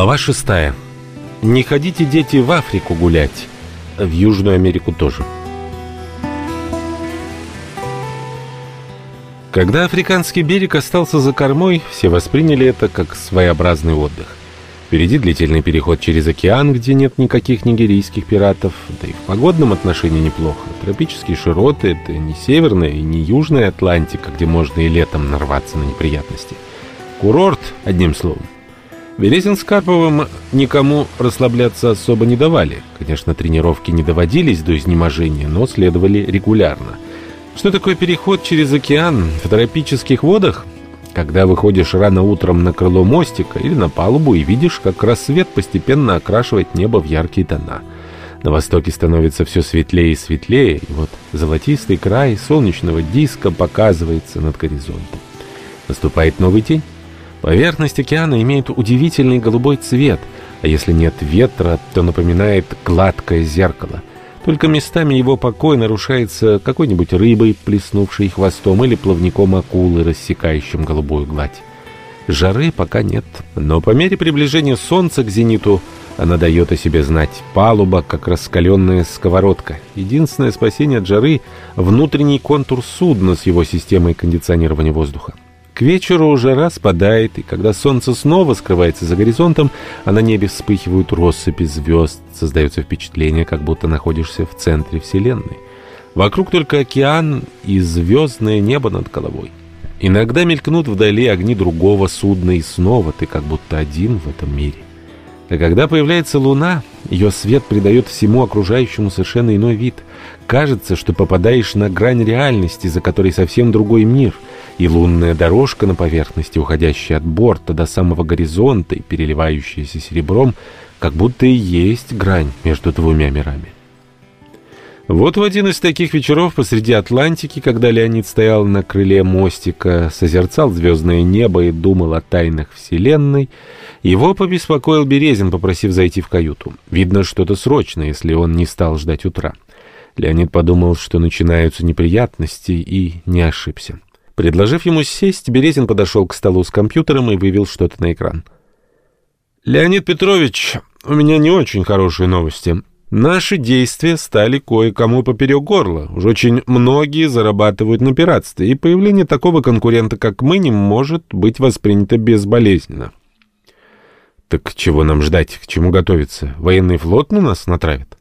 Глава 6. Не ходите, дети, в Африку гулять. В Южную Америку тоже. Когда африканский берег остался за кормой, все восприняли это как своеобразный отдых. Впереди длительный переход через океан, где нет никаких нигерийских пиратов, да и в погодном отношении неплохо. Тропические широты — это не северная и не южная Атлантика, где можно и летом нарваться на неприятности. Курорт, одним словом. Березин с Карповым никому расслабляться особо не давали. Конечно, тренировки не доводились до изнеможения, но следовали регулярно. Что такое переход через океан в тропических водах? Когда выходишь рано утром на крыло мостика или на палубу и видишь, как рассвет постепенно окрашивает небо в яркие тона. На востоке становится все светлее и светлее, и вот золотистый край солнечного диска показывается над горизонтом. Наступает новый день. Поверхность океана имеет удивительный голубой цвет, а если нет ветра, то напоминает гладкое зеркало. Только местами его покой нарушается какой-нибудь рыбой, плеснувшей хвостом, или плавником акулы, рассекающим голубую гладь. Жары пока нет, но по мере приближения солнца к зениту она дает о себе знать. Палуба, как раскаленная сковородка. Единственное спасение от жары — внутренний контур судна с его системой кондиционирования воздуха. К вечеру жара спадает, и когда солнце снова скрывается за горизонтом, а на небе вспыхивают россыпи звезд, создается впечатление, как будто находишься в центре Вселенной. Вокруг только океан и звездное небо над головой. Иногда мелькнут вдали огни другого судна, и снова ты как будто один в этом мире. А когда появляется луна, ее свет придает всему окружающему совершенно иной вид. Кажется, что попадаешь на грань реальности, за которой совсем другой мир, и лунная дорожка на поверхности, уходящая от борта до самого горизонта и переливающаяся серебром, как будто и есть грань между двумя мирами. Вот в один из таких вечеров посреди Атлантики, когда Леонид стоял на крыле мостика, созерцал звездное небо и думал о тайнах Вселенной, его побеспокоил Березин, попросив зайти в каюту. Видно, что-то срочно, если он не стал ждать утра. Леонид подумал, что начинаются неприятности, и не ошибся. Предложив ему сесть, Березин подошел к столу с компьютером и вывел что-то на экран. «Леонид Петрович, у меня не очень хорошие новости. Наши действия стали кое-кому поперек горла. Уж очень многие зарабатывают на пиратстве, и появление такого конкурента, как мы, не может быть воспринято безболезненно. Так чего нам ждать, к чему готовиться? Военный флот на нас натравит?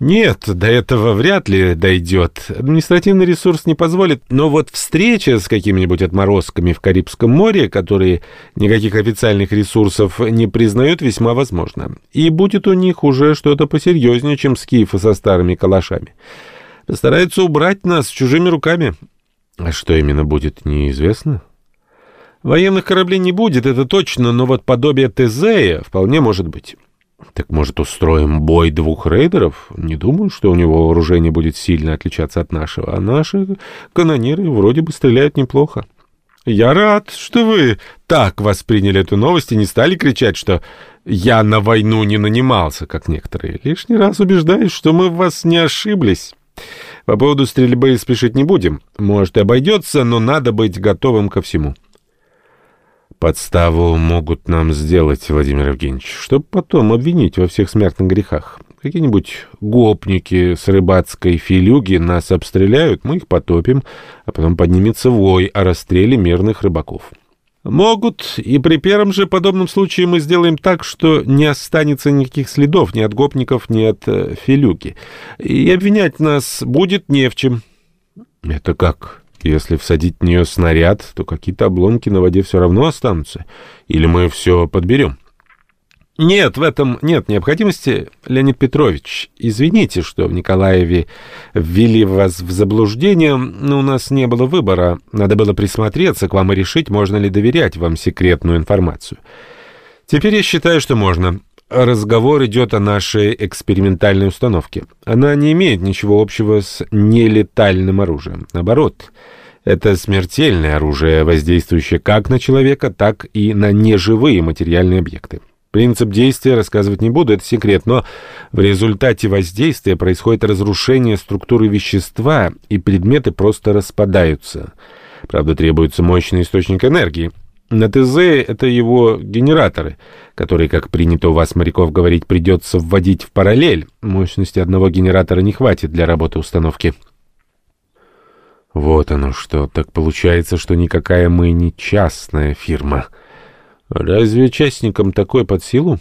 Нет, до этого вряд ли дойдет. Административный ресурс не позволит. Но вот встреча с какими-нибудь отморозками в Карибском море, которые никаких официальных ресурсов не признают, весьма возможно. И будет у них уже что-то посерьезнее, чем скифы со старыми калашами. Постараются убрать нас чужими руками. А что именно будет, неизвестно. Военных кораблей не будет, это точно, но вот подобие Тезея вполне может быть. Так может устроим бой двух рейдеров? Не думаю, что у него вооружение будет сильно отличаться от нашего, а наши канониры вроде бы стреляют неплохо. Я рад, что вы так восприняли эту новость и не стали кричать, что я на войну не нанимался, как некоторые. Лишний раз убеждаюсь, что мы в вас не ошиблись. По поводу стрельбы спешить не будем. Может, и обойдется, но надо быть готовым ко всему. Подставу могут нам сделать, Владимир Евгеньевич, чтобы потом обвинить во всех смертных грехах. Какие-нибудь гопники с рыбацкой филюги нас обстреляют, мы их потопим, а потом поднимется вой о расстреле мирных рыбаков. Могут, и при первом же подобном случае мы сделаем так, что не останется никаких следов ни от гопников, ни от э, филюги. И обвинять нас будет не в чем. Это как? Если всадить в нее снаряд, то какие-то обломки на воде все равно останутся. Или мы все подберем? Нет, в этом нет необходимости, Леонид Петрович. Извините, что в Николаеве ввели вас в заблуждение, но у нас не было выбора. Надо было присмотреться к вам и решить, можно ли доверять вам секретную информацию. Теперь я считаю, что можно. Разговор идет о нашей экспериментальной установке. Она не имеет ничего общего с нелетальным оружием. Наоборот, это смертельное оружие, воздействующее как на человека, так и на неживые материальные объекты. Принцип действия рассказывать не буду, это секрет, но в результате воздействия происходит разрушение структуры вещества, и предметы просто распадаются. Правда, требуется мощный источник энергии. На ТЗ это его генераторы, которые, как принято у вас, моряков, говорить, придется вводить в параллель. Мощности одного генератора не хватит для работы установки. Вот оно что. Так получается, что никакая мы не частная фирма. Разве частникам такое под силу?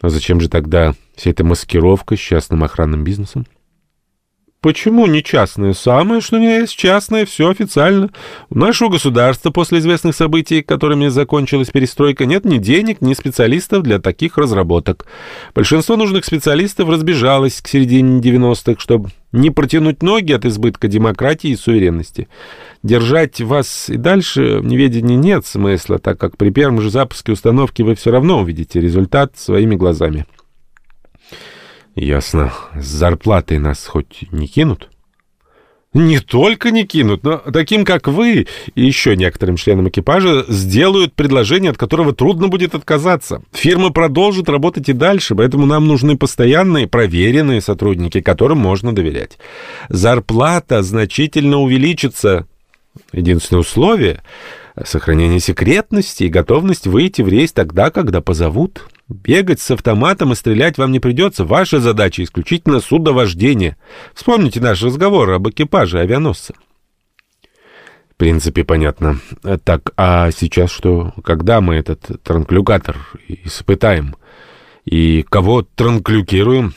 А зачем же тогда вся эта маскировка с частным охранным бизнесом? Почему не частное? Самое, что не есть частное, все официально. У нашего государства после известных событий, которыми закончилась перестройка, нет ни денег, ни специалистов для таких разработок. Большинство нужных специалистов разбежалось к середине 90-х, чтобы не протянуть ноги от избытка демократии и суверенности. Держать вас и дальше в неведении нет смысла, так как при первом же запуске установки вы все равно увидите результат своими глазами. Ясно. С зарплатой нас хоть не кинут? Не только не кинут, но таким, как вы, и еще некоторым членам экипажа сделают предложение, от которого трудно будет отказаться. Фирма продолжит работать и дальше, поэтому нам нужны постоянные, проверенные сотрудники, которым можно доверять. Зарплата значительно увеличится. Единственное условие — сохранение секретности и готовность выйти в рейс тогда, когда позовут. Бегать с автоматом и стрелять вам не придется. Ваша задача исключительно судовождение. Вспомните наш разговор об экипаже авианосца. В принципе, понятно. Так, а сейчас что? Когда мы этот транклюкатор испытаем? И кого транклюкируем?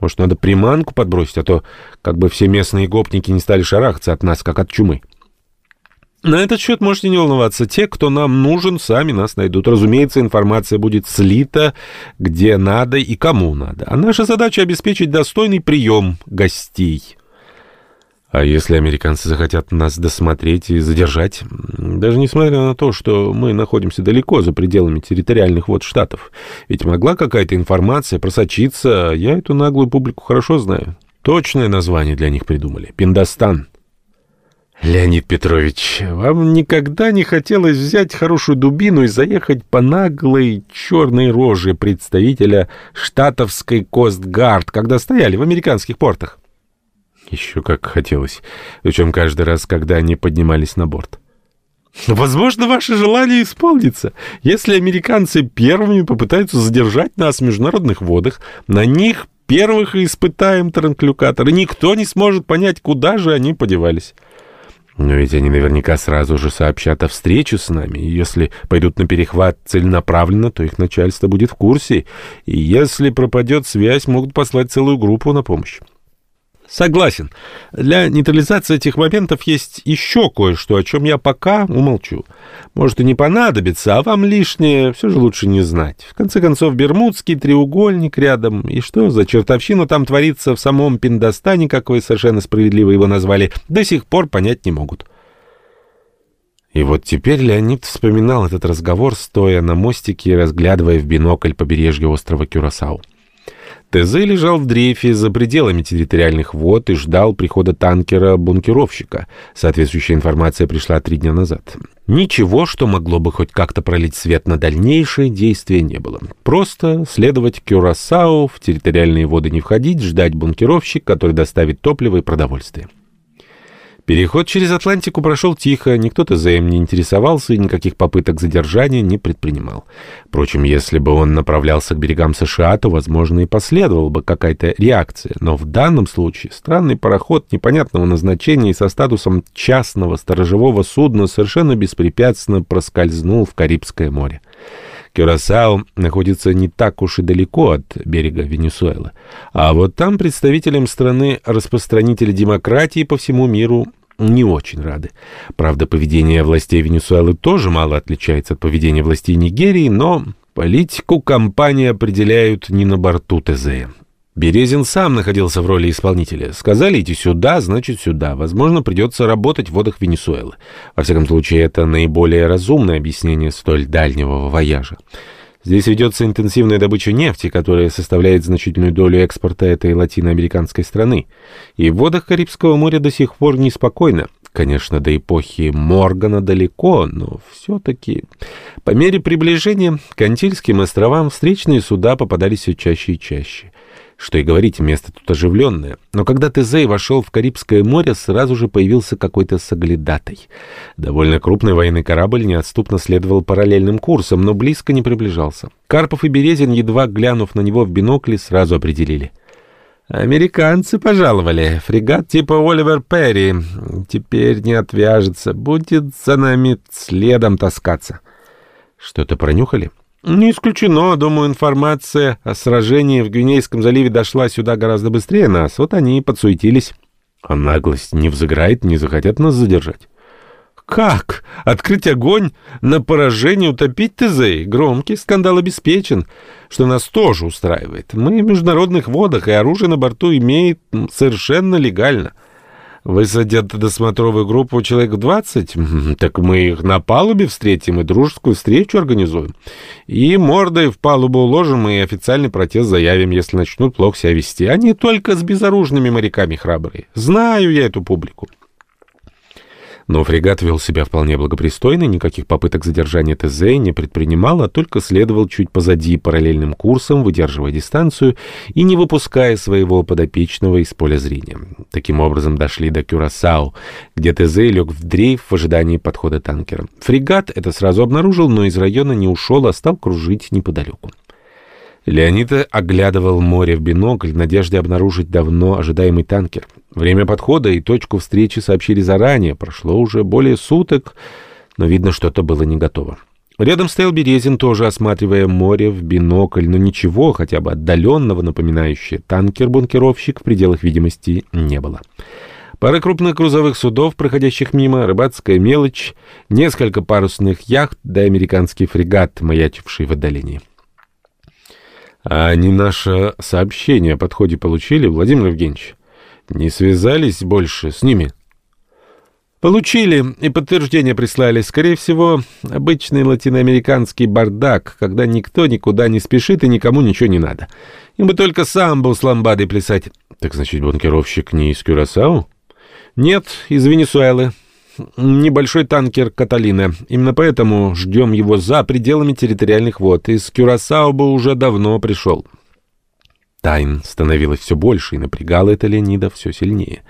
Может, надо приманку подбросить, а то как бы все местные гопники не стали шарахаться от нас, как от чумы. На этот счет можете не волноваться. Те, кто нам нужен, сами нас найдут. Разумеется, информация будет слита где надо и кому надо. А наша задача — обеспечить достойный прием гостей. А если американцы захотят нас досмотреть и задержать? Даже несмотря на то, что мы находимся далеко за пределами территориальных вод штатов. Ведь могла какая-то информация просочиться, я эту наглую публику хорошо знаю. Точное название для них придумали. Пиндостан. Леонид Петрович, вам никогда не хотелось взять хорошую дубину и заехать по наглой черной роже представителя штатовской Костгард, когда стояли в американских портах? Еще как хотелось. Причем каждый раз, когда они поднимались на борт. Возможно, ваше желание исполнится. Если американцы первыми попытаются задержать нас в международных водах, на них первых испытаем транклюкатор, и никто не сможет понять, куда же они подевались. Но ведь они наверняка сразу же сообщат о встрече с нами, и если пойдут на перехват целенаправленно, то их начальство будет в курсе, и если пропадет связь, могут послать целую группу на помощь. Согласен. Для нейтрализации этих моментов есть еще кое-что, о чем я пока умолчу. Может и не понадобится, а вам лишнее все же лучше не знать. В конце концов, Бермудский треугольник рядом, и что за чертовщина там творится в самом Пиндостане, как вы совершенно справедливо его назвали, до сих пор понять не могут. И вот теперь Леонид вспоминал этот разговор, стоя на мостике и разглядывая в бинокль побережье острова Кюрасау. ТЗ лежал в дрейфе за пределами территориальных вод и ждал прихода танкера-бункеровщика. Соответствующая информация пришла три дня назад. Ничего, что могло бы хоть как-то пролить свет на дальнейшие действия, не было. Просто следовать Кюрасау, в территориальные воды не входить, ждать бункеровщик, который доставит топливо и продовольствие. Переход через Атлантику прошел тихо, никто ТЗМ не интересовался и никаких попыток задержания не предпринимал. Впрочем, если бы он направлялся к берегам США, то, возможно, и последовала бы какая-то реакция. Но в данном случае странный пароход непонятного назначения и со статусом частного сторожевого судна совершенно беспрепятственно проскользнул в Карибское море. Кюрасао находится не так уж и далеко от берега Венесуэлы. А вот там представителям страны распространители демократии по всему миру не очень рады. Правда, поведение властей Венесуэлы тоже мало отличается от поведения властей Нигерии, но политику компании определяют не на борту ТЗ. Березин сам находился в роли исполнителя. Сказали идти сюда, значит сюда. Возможно, придется работать в водах Венесуэлы. Во всяком случае, это наиболее разумное объяснение столь дальнего вояжа. Здесь ведется интенсивная добыча нефти, которая составляет значительную долю экспорта этой латиноамериканской страны. И в водах Карибского моря до сих пор неспокойно. Конечно, до эпохи Моргана далеко, но все-таки... По мере приближения к Антильским островам встречные суда попадались все чаще и чаще. Что и говорить, место тут оживленное. Но когда Тезей вошел в Карибское море, сразу же появился какой-то соглядатай. Довольно крупный военный корабль неотступно следовал параллельным курсом, но близко не приближался. Карпов и Березин, едва глянув на него в бинокли, сразу определили. «Американцы пожаловали. Фрегат типа Оливер Перри. Теперь не отвяжется. Будет за нами следом таскаться». «Что-то пронюхали?» Не исключено. Думаю, информация о сражении в Гвинейском заливе дошла сюда гораздо быстрее нас. Вот они и подсуетились. А наглость не взыграет, не захотят нас задержать. Как? Открыть огонь на поражение, утопить ТЗ? Громкий скандал обеспечен, что нас тоже устраивает. Мы в международных водах, и оружие на борту имеет совершенно легально. Высадят досмотровую группу человек в 20? Так мы их на палубе встретим и дружескую встречу организуем. И мордой в палубу уложим и официальный протест заявим, если начнут плохо себя вести. Они только с безоружными моряками храбрые. Знаю я эту публику. Но фрегат вел себя вполне благопристойно, никаких попыток задержания ТЗ не предпринимал, а только следовал чуть позади параллельным курсом, выдерживая дистанцию и не выпуская своего подопечного из поля зрения. Таким образом дошли до Кюрасау, где ТЗ лег в дрейф в ожидании подхода танкера. Фрегат это сразу обнаружил, но из района не ушел, а стал кружить неподалеку. Леонид оглядывал море в бинокль в надежде обнаружить давно ожидаемый танкер. Время подхода и точку встречи сообщили заранее. Прошло уже более суток, но видно, что-то было не готово. Рядом стоял Березин, тоже осматривая море в бинокль, но ничего, хотя бы отдаленного, напоминающего танкер-бункеровщик в пределах видимости не было. Пара крупных грузовых судов, проходящих мимо, рыбацкая мелочь, несколько парусных яхт да американский фрегат, маячивший в отдалении. А они наше сообщение о подходе получили, Владимир Евгеньевич? Не связались больше с ними? Получили и подтверждение прислали. Скорее всего, обычный латиноамериканский бардак, когда никто никуда не спешит и никому ничего не надо. Им бы только сам был с ламбадой плясать. Так значит, бункеровщик не из Кюрасау? Нет, из Венесуэлы небольшой танкер «Каталина». Именно поэтому ждем его за пределами территориальных вод. Из Кюрасао бы уже давно пришел. Тайн становилось все больше, и напрягало это Леонида все сильнее.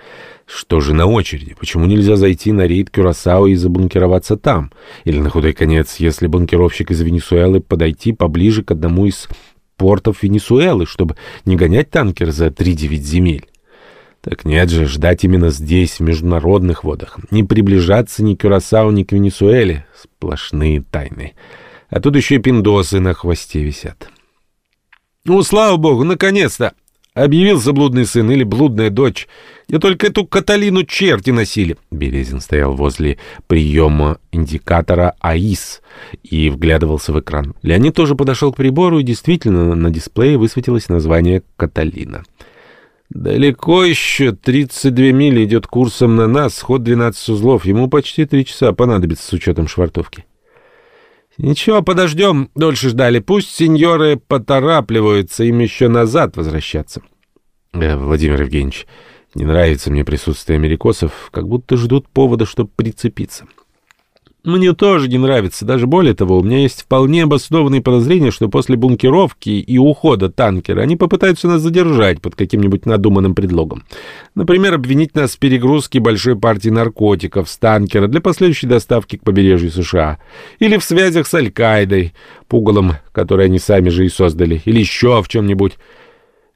Что же на очереди? Почему нельзя зайти на рейд Кюрасао и забункироваться там? Или на худой конец, если банкировщик из Венесуэлы, подойти поближе к одному из портов Венесуэлы, чтобы не гонять танкер за три-девять земель? Так нет же, ждать именно здесь, в международных водах. Не приближаться ни к Кюрасау, ни к Венесуэле. Сплошные тайны. А тут еще и пиндосы на хвосте висят. Ну, слава богу, наконец-то! Объявился блудный сын или блудная дочь. Я только эту Каталину черти носили. Березин стоял возле приема индикатора АИС и вглядывался в экран. Леонид тоже подошел к прибору, и действительно на дисплее высветилось название «Каталина». Далеко еще, 32 мили идет курсом на нас, ход 12 узлов. Ему почти три часа понадобится с учетом швартовки. Ничего, подождем, дольше ждали. Пусть сеньоры поторапливаются, им еще назад возвращаться. Э, Владимир Евгеньевич, не нравится мне присутствие америкосов, как будто ждут повода, чтобы прицепиться. Мне тоже не нравится. Даже более того, у меня есть вполне обоснованные подозрения, что после бункеровки и ухода танкера они попытаются нас задержать под каким-нибудь надуманным предлогом. Например, обвинить нас в перегрузке большой партии наркотиков с танкера для последующей доставки к побережью США. Или в связях с Аль-Каидой, пугалом, который они сами же и создали. Или еще в чем-нибудь...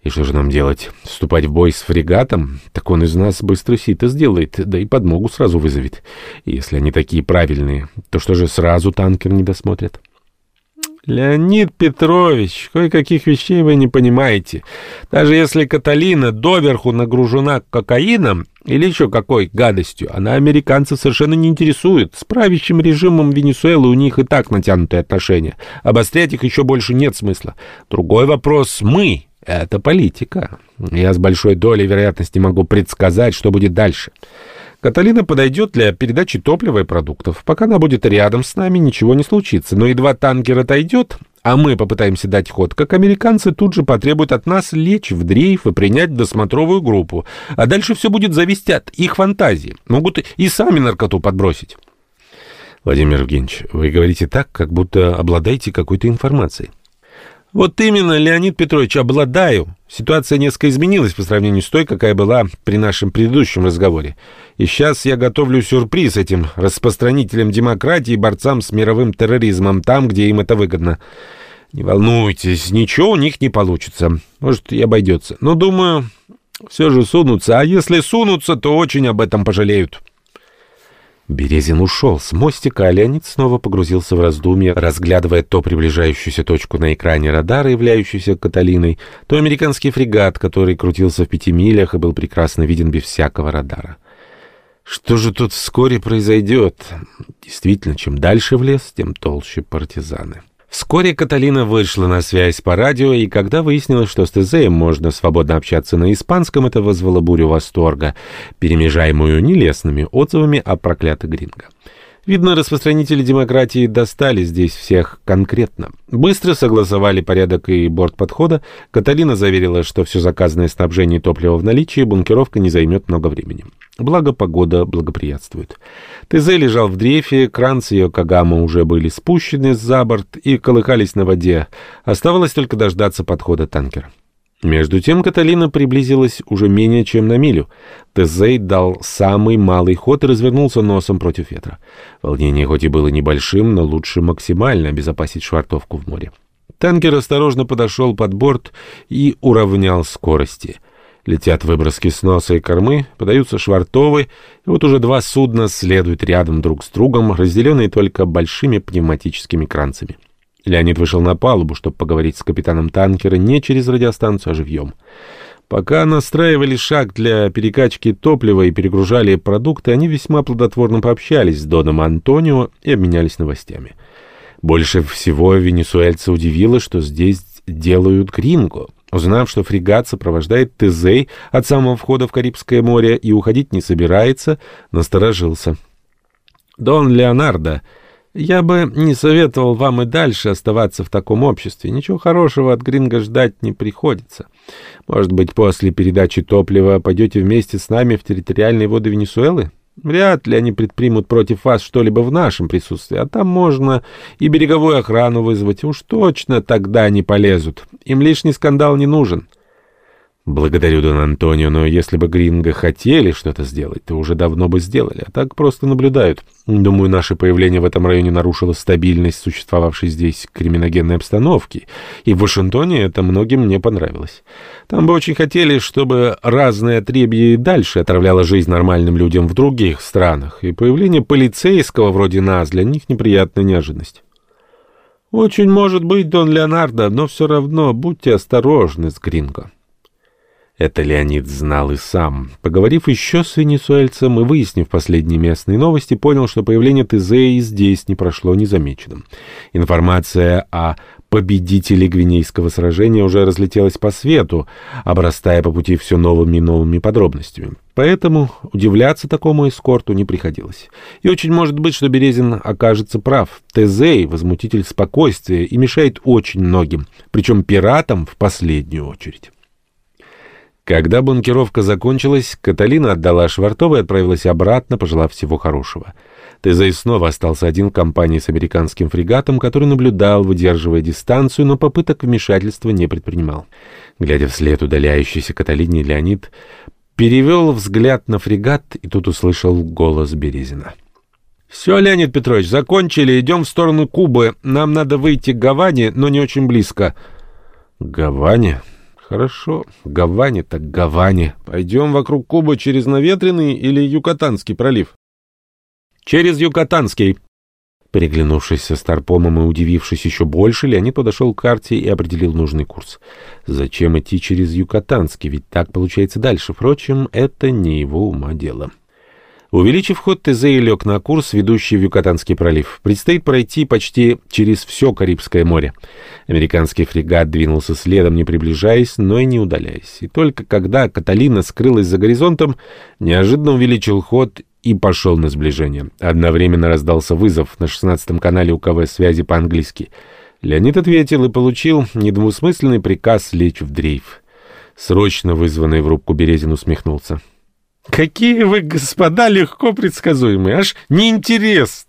И что же нам делать? Вступать в бой с фрегатом? Так он из нас быстро сито сделает, да и подмогу сразу вызовет. И если они такие правильные, то что же сразу танкер не досмотрят? Леонид Петрович, кое-каких вещей вы не понимаете. Даже если Каталина доверху нагружена кокаином или еще какой гадостью, она американцев совершенно не интересует. С правящим режимом Венесуэлы у них и так натянутые отношения. Обострять их еще больше нет смысла. Другой вопрос — мы, это политика. Я с большой долей вероятности могу предсказать, что будет дальше. Каталина подойдет для передачи топлива и продуктов. Пока она будет рядом с нами, ничего не случится. Но едва танкер отойдет, а мы попытаемся дать ход, как американцы тут же потребуют от нас лечь в дрейф и принять досмотровую группу. А дальше все будет зависеть от их фантазии. Могут и сами наркоту подбросить. Владимир Евгеньевич, вы говорите так, как будто обладаете какой-то информацией. Вот именно, Леонид Петрович, обладаю. Ситуация несколько изменилась по сравнению с той, какая была при нашем предыдущем разговоре. И сейчас я готовлю сюрприз этим распространителям демократии и борцам с мировым терроризмом там, где им это выгодно. Не волнуйтесь, ничего у них не получится. Может, и обойдется. Но, думаю, все же сунутся. А если сунутся, то очень об этом пожалеют. Березин ушел с мостика, а Леонид снова погрузился в раздумья, разглядывая то приближающуюся точку на экране радара, являющуюся Каталиной, то американский фрегат, который крутился в пяти милях и был прекрасно виден без всякого радара. Что же тут вскоре произойдет? Действительно, чем дальше в лес, тем толще партизаны. Вскоре Каталина вышла на связь по радио, и когда выяснилось, что с Тезеем можно свободно общаться на испанском, это вызвало бурю восторга, перемежаемую нелестными отзывами о проклятых гринго. Видно, распространители демократии достали здесь всех конкретно. Быстро согласовали порядок и борт подхода. Каталина заверила, что все заказанное снабжение топлива в наличии, бункеровка не займет много времени. Благо, погода благоприятствует. ТЗ лежал в дрейфе, кранцы и Кагама уже были спущены за борт и колыхались на воде. Оставалось только дождаться подхода танкера. Между тем Каталина приблизилась уже менее чем на милю. Тезей дал самый малый ход и развернулся носом против ветра. Волнение хоть и было небольшим, но лучше максимально обезопасить швартовку в море. Танкер осторожно подошел под борт и уравнял скорости. Летят выброски с носа и кормы, подаются швартовы, и вот уже два судна следуют рядом друг с другом, разделенные только большими пневматическими кранцами. Леонид вышел на палубу, чтобы поговорить с капитаном танкера не через радиостанцию, а живьем. Пока настраивали шаг для перекачки топлива и перегружали продукты, они весьма плодотворно пообщались с Доном Антонио и обменялись новостями. Больше всего венесуэльца удивило, что здесь делают гринго. Узнав, что фрегат сопровождает Тезей от самого входа в Карибское море и уходить не собирается, насторожился. «Дон Леонардо», я бы не советовал вам и дальше оставаться в таком обществе. Ничего хорошего от Гринга ждать не приходится. Может быть, после передачи топлива пойдете вместе с нами в территориальные воды Венесуэлы? Вряд ли они предпримут против вас что-либо в нашем присутствии, а там можно и береговую охрану вызвать, уж точно тогда не полезут. Им лишний скандал не нужен. Благодарю, Дон Антонио, но если бы Гринго хотели что-то сделать, то уже давно бы сделали, а так просто наблюдают. Думаю, наше появление в этом районе нарушило стабильность существовавшей здесь криминогенной обстановки, и в Вашингтоне это многим не понравилось. Там бы очень хотели, чтобы разное отребье дальше отравляло жизнь нормальным людям в других странах, и появление полицейского вроде нас для них неприятная неожиданность. Очень может быть, Дон Леонардо, но все равно будьте осторожны с Гринго. Это Леонид знал и сам. Поговорив еще с венесуэльцем и выяснив последние местные новости, понял, что появление ТЗ и здесь не прошло незамеченным. Информация о победителе Гвинейского сражения уже разлетелась по свету, обрастая по пути все новыми и новыми подробностями. Поэтому удивляться такому эскорту не приходилось. И очень может быть, что Березин окажется прав. Тезей — возмутитель спокойствия и мешает очень многим, причем пиратам в последнюю очередь. Когда бункеровка закончилась, Каталина отдала Швартова и отправилась обратно, пожелав всего хорошего. Тезей снова остался один в компании с американским фрегатом, который наблюдал, выдерживая дистанцию, но попыток вмешательства не предпринимал. Глядя вслед удаляющейся Каталине, Леонид перевел взгляд на фрегат и тут услышал голос Березина. «Все, Леонид Петрович, закончили, идем в сторону Кубы. Нам надо выйти к Гаване, но не очень близко». «Гаване?» Хорошо, Гаване так Гаване. Пойдем вокруг Кубы через Наветренный или Юкатанский пролив? Через Юкатанский. Переглянувшись со Старпомом и удивившись еще больше, Леонид подошел к карте и определил нужный курс. Зачем идти через Юкатанский, ведь так получается дальше. Впрочем, это не его ума дело. Увеличив ход, Тезей лег на курс, ведущий в Юкатанский пролив. Предстоит пройти почти через все Карибское море. Американский фрегат двинулся следом, не приближаясь, но и не удаляясь. И только когда Каталина скрылась за горизонтом, неожиданно увеличил ход и пошел на сближение. Одновременно раздался вызов на 16-м канале УКВ связи по-английски. Леонид ответил и получил недвусмысленный приказ лечь в дрейф. Срочно вызванный в рубку Березин усмехнулся. Какие вы, господа, легко предсказуемые, аж неинтересно.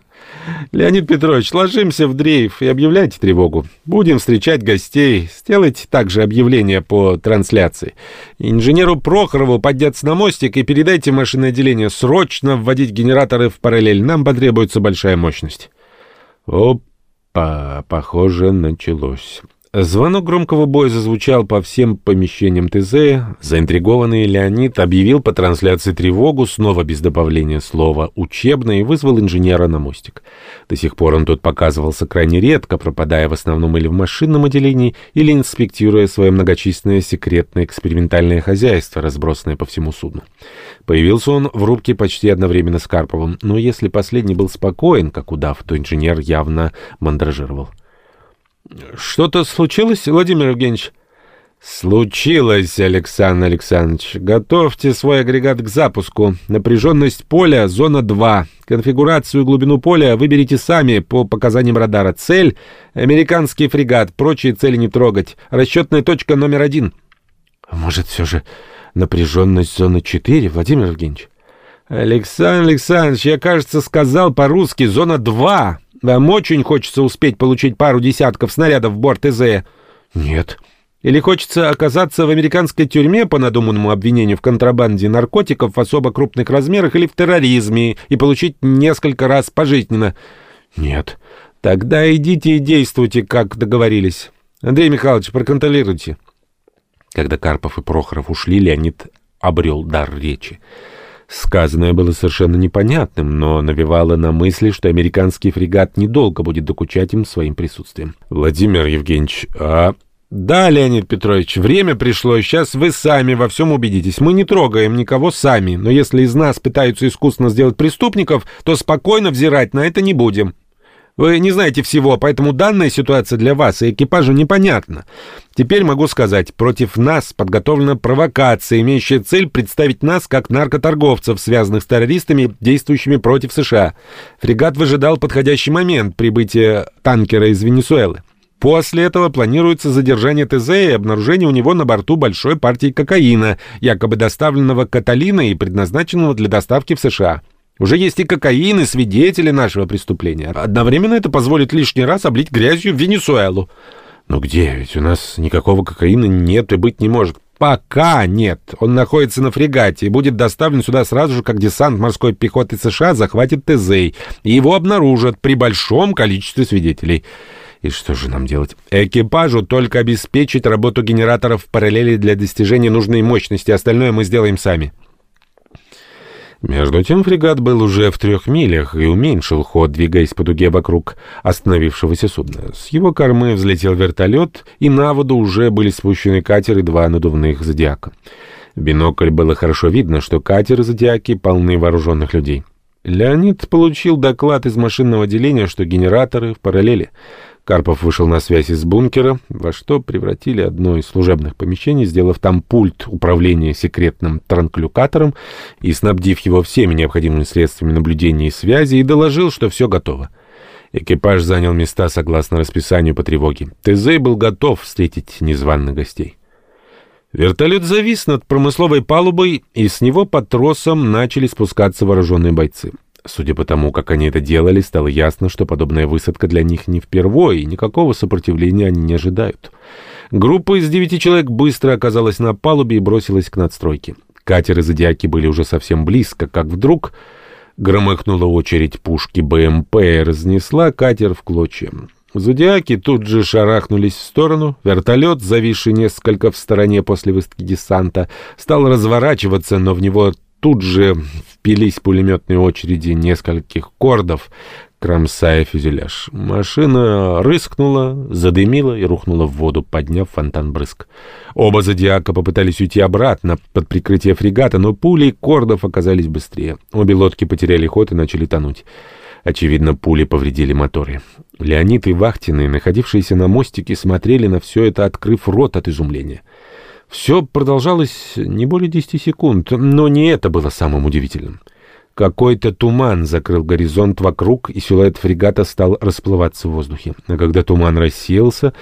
Леонид Петрович, ложимся в дрейф и объявляйте тревогу. Будем встречать гостей. Сделайте также объявление по трансляции. Инженеру Прохорову подняться на мостик и передайте машинное отделение. Срочно вводить генераторы в параллель. Нам потребуется большая мощность. Опа, похоже, началось. Звонок громкого боя зазвучал по всем помещениям ТЗ. Заинтригованный Леонид объявил по трансляции тревогу, снова без добавления слова «учебно» и вызвал инженера на мостик. До сих пор он тут показывался крайне редко, пропадая в основном или в машинном отделении, или инспектируя свое многочисленное секретное экспериментальное хозяйство, разбросанное по всему судну. Появился он в рубке почти одновременно с Карповым, но если последний был спокоен, как удав, то инженер явно мандражировал. Что-то случилось, Владимир Евгеньевич? Случилось, Александр Александрович. Готовьте свой агрегат к запуску. Напряженность поля зона 2. Конфигурацию глубину поля выберите сами по показаниям радара. Цель — американский фрегат. Прочие цели не трогать. Расчетная точка номер один. Может, все же напряженность зоны 4, Владимир Евгеньевич? Александр Александрович, я, кажется, сказал по-русски зона 2. Вам очень хочется успеть получить пару десятков снарядов в борт ТЗ? Нет. Или хочется оказаться в американской тюрьме по надуманному обвинению в контрабанде наркотиков в особо крупных размерах или в терроризме и получить несколько раз пожизненно? Нет. Тогда идите и действуйте, как договорились. Андрей Михайлович, проконтролируйте. Когда Карпов и Прохоров ушли, Леонид обрел дар речи. Сказанное было совершенно непонятным, но навевало на мысли, что американский фрегат недолго будет докучать им своим присутствием. «Владимир Евгеньевич, а...» «Да, Леонид Петрович, время пришло, и сейчас вы сами во всем убедитесь. Мы не трогаем никого сами, но если из нас пытаются искусственно сделать преступников, то спокойно взирать на это не будем». Вы не знаете всего, поэтому данная ситуация для вас и экипажа непонятна. Теперь могу сказать, против нас подготовлена провокация, имеющая цель представить нас как наркоторговцев, связанных с террористами, действующими против США. Фрегат выжидал подходящий момент прибытия танкера из Венесуэлы. После этого планируется задержание ТЗ и обнаружение у него на борту большой партии кокаина, якобы доставленного Каталиной и предназначенного для доставки в США. Уже есть и кокаин, и свидетели нашего преступления. Одновременно это позволит лишний раз облить грязью Венесуэлу. Но где? Ведь у нас никакого кокаина нет и быть не может. Пока нет. Он находится на фрегате и будет доставлен сюда сразу же, как десант морской пехоты США захватит ТЗ, и его обнаружат при большом количестве свидетелей. И что же нам делать? Экипажу только обеспечить работу генераторов в параллели для достижения нужной мощности, остальное мы сделаем сами. Между тем фрегат был уже в трех милях и уменьшил ход, двигаясь по дуге вокруг остановившегося судна. С его кормы взлетел вертолет, и на воду уже были спущены катер и два надувных «Зодиака». В бинокль было хорошо видно, что катер «Зодиаки» полны вооруженных людей. Леонид получил доклад из машинного отделения, что генераторы в параллели. Карпов вышел на связь из бункера, во что превратили одно из служебных помещений, сделав там пульт управления секретным транклюкатором и снабдив его всеми необходимыми средствами наблюдения и связи, и доложил, что все готово. Экипаж занял места согласно расписанию по тревоге. ТЗ был готов встретить незваных гостей. Вертолет завис над промысловой палубой, и с него под тросом начали спускаться вооруженные бойцы. Судя по тому, как они это делали, стало ясно, что подобная высадка для них не впервые, и никакого сопротивления они не ожидают. Группа из девяти человек быстро оказалась на палубе и бросилась к надстройке. Катер и зодиаки были уже совсем близко, как вдруг громыхнула очередь пушки БМП и разнесла катер в клочья. Зодиаки тут же шарахнулись в сторону. Вертолет, зависший несколько в стороне после высадки десанта, стал разворачиваться, но в него тут же впились пулеметные очереди нескольких кордов, кромсая фюзеляж. Машина рыскнула, задымила и рухнула в воду, подняв фонтан брызг. Оба «Зодиака» попытались уйти обратно под прикрытие фрегата, но пули кордов оказались быстрее. Обе лодки потеряли ход и начали тонуть. Очевидно, пули повредили моторы. Леонид и Вахтины, находившиеся на мостике, смотрели на все это, открыв рот от изумления. Все продолжалось не более десяти секунд, но не это было самым удивительным. Какой-то туман закрыл горизонт вокруг, и силуэт фрегата стал расплываться в воздухе. А когда туман рассеялся,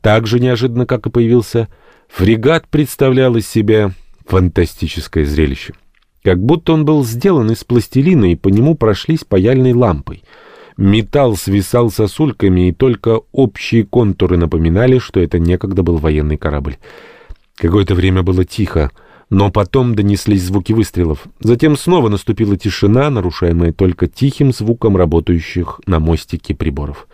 так же неожиданно, как и появился, фрегат представлял из себя фантастическое зрелище. Как будто он был сделан из пластилина, и по нему прошлись паяльной лампой. Металл свисал сосульками, и только общие контуры напоминали, что это некогда был военный корабль. Какое-то время было тихо, но потом донеслись звуки выстрелов. Затем снова наступила тишина, нарушаемая только тихим звуком работающих на мостике приборов.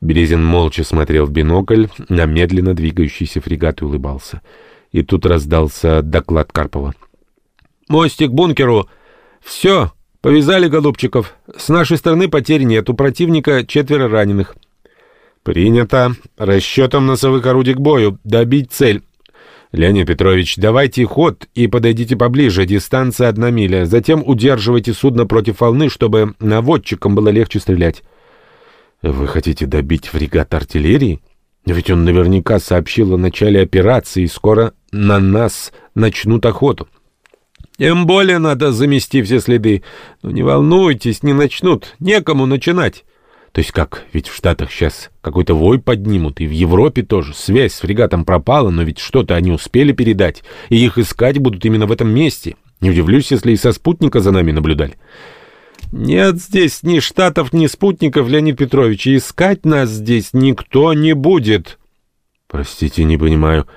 Березин молча смотрел в бинокль на медленно двигающийся фрегат и улыбался. И тут раздался доклад Карпова. «Мостик бункеру! Все! Повязали голубчиков! С нашей стороны потерь нет, у противника четверо раненых». «Принято. Расчетом носовых орудий к бою. Добить цель. «Леонид Петрович, давайте ход и подойдите поближе, дистанция одна миля. Затем удерживайте судно против волны, чтобы наводчикам было легче стрелять». «Вы хотите добить фрегат артиллерии? Ведь он наверняка сообщил о начале операции, и скоро на нас начнут охоту». «Тем более надо замести все следы. Но не волнуйтесь, не начнут. Некому начинать». То есть как? Ведь в Штатах сейчас какой-то вой поднимут, и в Европе тоже. Связь с фрегатом пропала, но ведь что-то они успели передать, и их искать будут именно в этом месте. Не удивлюсь, если и со спутника за нами наблюдали. Нет здесь ни Штатов, ни спутников, Леонид Петрович, и искать нас здесь никто не будет. Простите, не понимаю.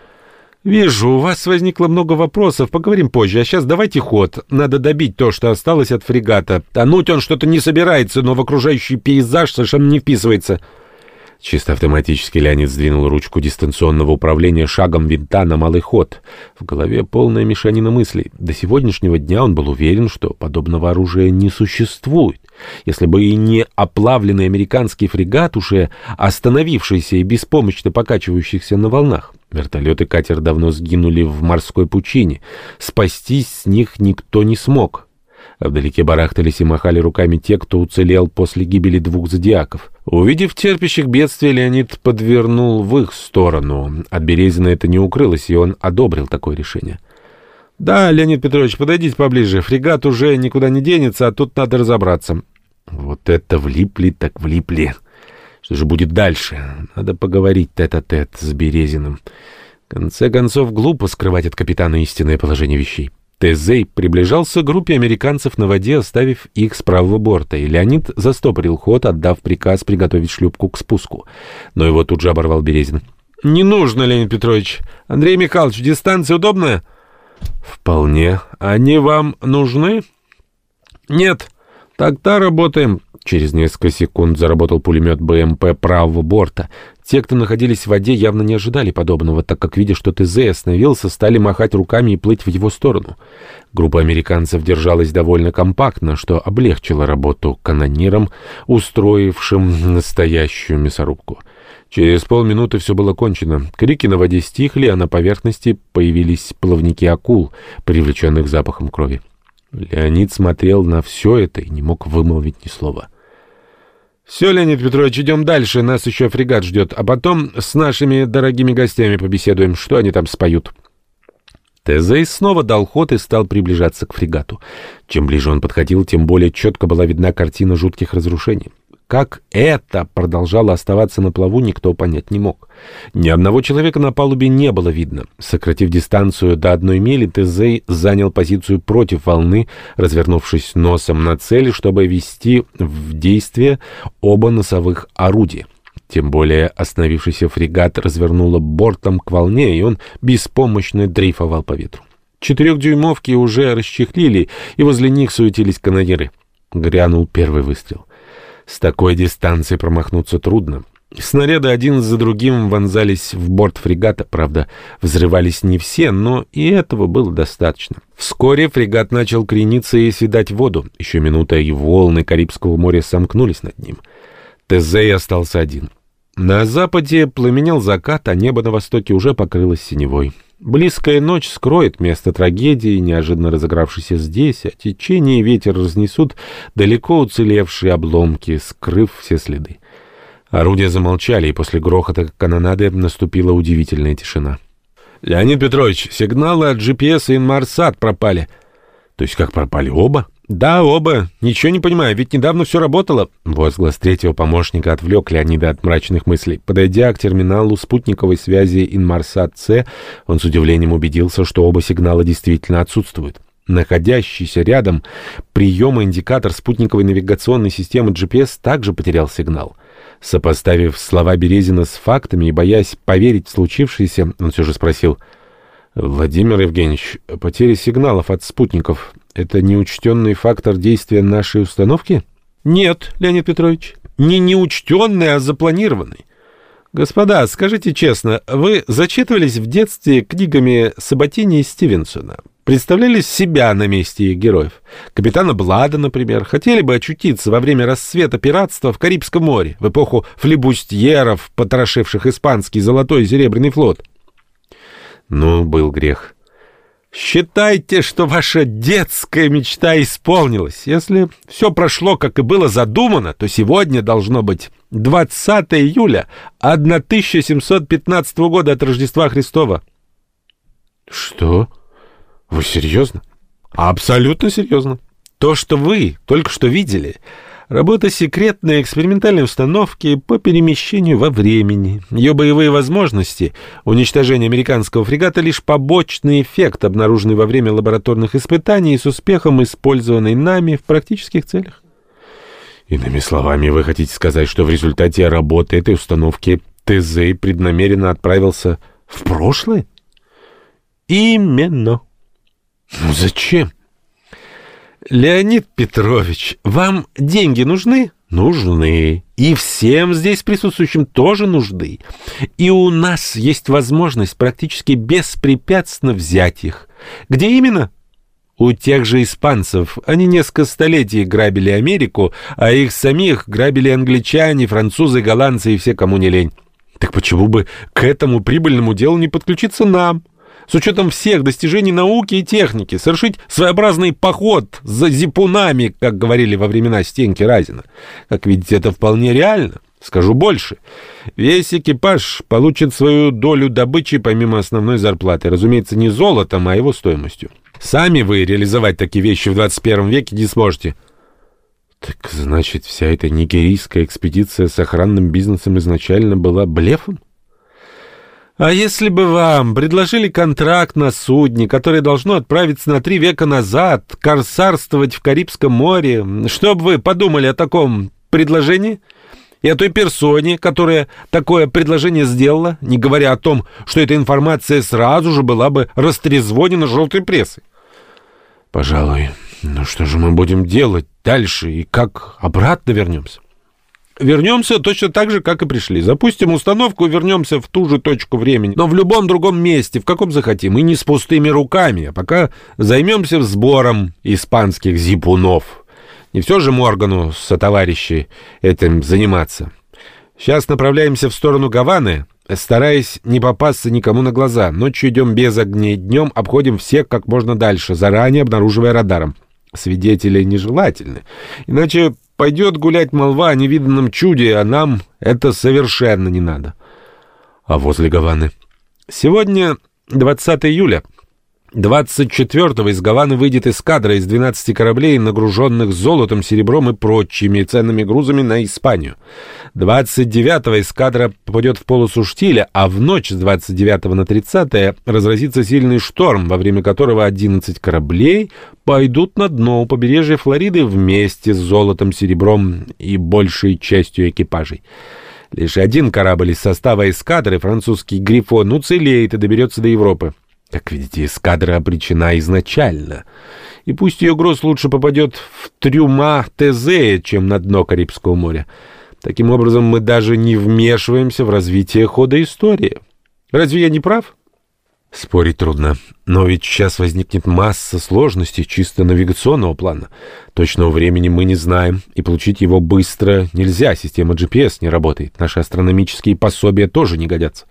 «Вижу, у вас возникло много вопросов, поговорим позже, а сейчас давайте ход. Надо добить то, что осталось от фрегата. Тонуть он что-то не собирается, но в окружающий пейзаж совершенно не вписывается». Чисто автоматически Леонид сдвинул ручку дистанционного управления шагом винта на малый ход. В голове полная мешанина мыслей. До сегодняшнего дня он был уверен, что подобного оружия не существует. Если бы и не оплавленный американский фрегат, уже остановившийся и беспомощно покачивающийся на волнах. Вертолет и катер давно сгинули в морской пучине. Спастись с них никто не смог. А вдалеке барахтались и махали руками те, кто уцелел после гибели двух зодиаков. Увидев терпящих бедствия, Леонид подвернул в их сторону. От Березина это не укрылось, и он одобрил такое решение. «Да, Леонид Петрович, подойдите поближе. Фрегат уже никуда не денется, а тут надо разобраться». «Вот это влипли так влипли». Что же будет дальше? Надо поговорить тет-а-тет -тет с Березиным. В конце концов, глупо скрывать от капитана истинное положение вещей. Тезей приближался к группе американцев на воде, оставив их с правого борта, и Леонид застопорил ход, отдав приказ приготовить шлюпку к спуску. Но его тут же оборвал Березин. «Не нужно, Леонид Петрович. Андрей Михайлович, дистанция удобная?» «Вполне. Они вам нужны?» «Нет. Так-то работаем. Через несколько секунд заработал пулемет БМП правого борта. Те, кто находились в воде, явно не ожидали подобного, так как, видя, что ТЗ остановился, стали махать руками и плыть в его сторону. Группа американцев держалась довольно компактно, что облегчило работу канонирам, устроившим настоящую мясорубку. Через полминуты все было кончено. Крики на воде стихли, а на поверхности появились плавники акул, привлеченных запахом крови. Леонид смотрел на все это и не мог вымолвить ни слова. — «Все, Леонид Петрович, идем дальше, нас еще фрегат ждет, а потом с нашими дорогими гостями побеседуем, что они там споют». Тезей снова дал ход и стал приближаться к фрегату. Чем ближе он подходил, тем более четко была видна картина жутких разрушений. Как это продолжало оставаться на плаву, никто понять не мог. Ни одного человека на палубе не было видно. Сократив дистанцию до одной мили, Тезей занял позицию против волны, развернувшись носом на цель, чтобы ввести в действие оба носовых орудия. Тем более остановившийся фрегат развернуло бортом к волне, и он беспомощно дрейфовал по ветру. Четырехдюймовки уже расчехлили, и возле них суетились канониры. Грянул первый выстрел. С такой дистанции промахнуться трудно. Снаряды один за другим вонзались в борт фрегата, правда, взрывались не все, но и этого было достаточно. Вскоре фрегат начал крениться и седать в воду. Еще минута, и волны Карибского моря сомкнулись над ним. Тезей остался один. На западе пламенел закат, а небо на востоке уже покрылось синевой. Близкая ночь скроет место трагедии, неожиданно разыгравшейся здесь, а течение и ветер разнесут далеко уцелевшие обломки, скрыв все следы. Орудия замолчали, и после грохота канонады наступила удивительная тишина. «Леонид Петрович, сигналы от GPS и Инмарсат пропали». «То есть как пропали оба?» «Да, оба. Ничего не понимаю, ведь недавно все работало». Возглас третьего помощника отвлек Леонида от мрачных мыслей. Подойдя к терминалу спутниковой связи Инмарсат-С, он с удивлением убедился, что оба сигнала действительно отсутствуют. Находящийся рядом приема-индикатор спутниковой навигационной системы GPS также потерял сигнал. Сопоставив слова Березина с фактами и боясь поверить в случившееся, он все же спросил, «Владимир Евгеньевич, потеря сигналов от спутников — это неучтенный фактор действия нашей установки?» «Нет, Леонид Петрович, не неучтенный, а запланированный. Господа, скажите честно, вы зачитывались в детстве книгами Саботини и Стивенсона? Представляли себя на месте их героев? Капитана Блада, например, хотели бы очутиться во время рассвета пиратства в Карибском море, в эпоху флебустьеров, потрошивших испанский золотой и серебряный флот? Ну, был грех. Считайте, что ваша детская мечта исполнилась. Если все прошло, как и было задумано, то сегодня должно быть 20 июля 1715 года от Рождества Христова. Что? Вы серьезно? Абсолютно серьезно. То, что вы только что видели, Работа секретной экспериментальной установки по перемещению во времени. Ее боевые возможности, уничтожение американского фрегата, лишь побочный эффект, обнаруженный во время лабораторных испытаний и с успехом использованный нами в практических целях. Иными словами, вы хотите сказать, что в результате работы этой установки ТЗ преднамеренно отправился в прошлое? Именно. Ну зачем? Леонид Петрович, вам деньги нужны? Нужны. И всем здесь присутствующим тоже нужны. И у нас есть возможность практически беспрепятственно взять их. Где именно? У тех же испанцев. Они несколько столетий грабили Америку, а их самих грабили англичане, французы, голландцы и все, кому не лень. Так почему бы к этому прибыльному делу не подключиться нам? С учетом всех достижений науки и техники, совершить своеобразный поход за зипунами, как говорили во времена Стенки Разина. Как видите, это вполне реально. Скажу больше. Весь экипаж получит свою долю добычи помимо основной зарплаты. Разумеется, не золотом, а его стоимостью. Сами вы реализовать такие вещи в 21 веке не сможете. Так значит, вся эта нигерийская экспедиция с охранным бизнесом изначально была блефом? А если бы вам предложили контракт на судне, которое должно отправиться на три века назад, корсарствовать в Карибском море, что бы вы подумали о таком предложении? И о той персоне, которая такое предложение сделала, не говоря о том, что эта информация сразу же была бы растрезвонена желтой прессой? Пожалуй. Ну что же мы будем делать дальше и как обратно вернемся? Вернемся точно так же, как и пришли. Запустим установку и вернемся в ту же точку времени. Но в любом другом месте, в каком захотим. И не с пустыми руками. А пока займемся сбором испанских зипунов. Не все же Моргану со товарищи этим заниматься. Сейчас направляемся в сторону Гаваны, стараясь не попасться никому на глаза. Ночью идем без огней, днем обходим всех как можно дальше, заранее обнаруживая радаром. Свидетели нежелательны. Иначе Пойдет гулять молва о невиданном чуде, а нам это совершенно не надо. А возле Гаваны? Сегодня 20 июля. 24-го из Гаваны выйдет эскадра из 12 кораблей, нагруженных золотом, серебром и прочими ценными грузами на Испанию. 29-го эскадра попадет в полосу штиля, а в ночь с 29 на 30 разразится сильный шторм, во время которого 11 кораблей пойдут на дно у побережья Флориды вместе с золотом, серебром и большей частью экипажей. Лишь один корабль из состава эскадры, французский «Грифон», уцелеет и доберется до Европы. Как видите, эскадра обречена изначально. И пусть ее груз лучше попадет в трюма ТЗ, чем на дно Карибского моря. Таким образом, мы даже не вмешиваемся в развитие хода истории. Разве я не прав? Спорить трудно. Но ведь сейчас возникнет масса сложностей чисто навигационного плана. Точного времени мы не знаем, и получить его быстро нельзя. Система GPS не работает. Наши астрономические пособия тоже не годятся.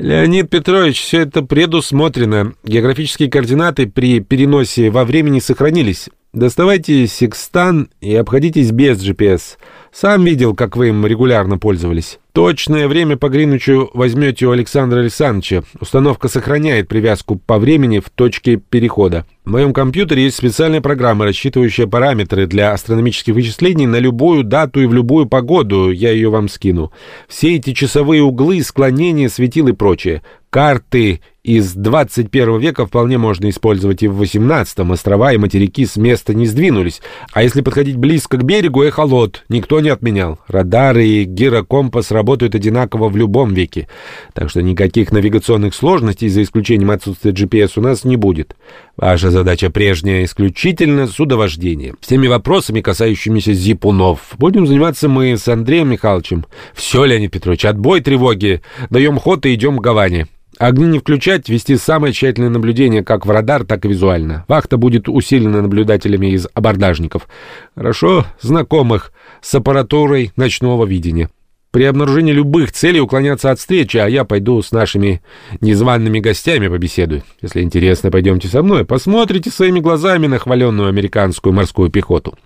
Леонид Петрович, все это предусмотрено. Географические координаты при переносе во времени сохранились. Доставайте секстан и обходитесь без GPS. Сам видел, как вы им регулярно пользовались. Точное время по Гринвичу возьмете у Александра Александровича. Установка сохраняет привязку по времени в точке перехода. В моем компьютере есть специальная программа, рассчитывающая параметры для астрономических вычислений на любую дату и в любую погоду. Я ее вам скину. Все эти часовые углы, склонения, светил и прочее. Карты из 21 века вполне можно использовать и в 18-м. Острова и материки с места не сдвинулись. А если подходить близко к берегу, эхолот никто не отменял. Радары и гирокомпас работают одинаково в любом веке. Так что никаких навигационных сложностей, за исключением отсутствия GPS, у нас не будет. Ваша задача прежняя, исключительно судовождение. Всеми вопросами, касающимися зипунов, будем заниматься мы с Андреем Михайловичем. Все, Леонид Петрович, отбой тревоги. Даем ход и идем к Гаване. Огни не включать, вести самое тщательное наблюдение как в радар, так и визуально. Вахта будет усилена наблюдателями из абордажников, хорошо знакомых с аппаратурой ночного видения. При обнаружении любых целей уклоняться от встречи, а я пойду с нашими незваными гостями побеседую. Если интересно, пойдемте со мной, посмотрите своими глазами на хваленную американскую морскую пехоту.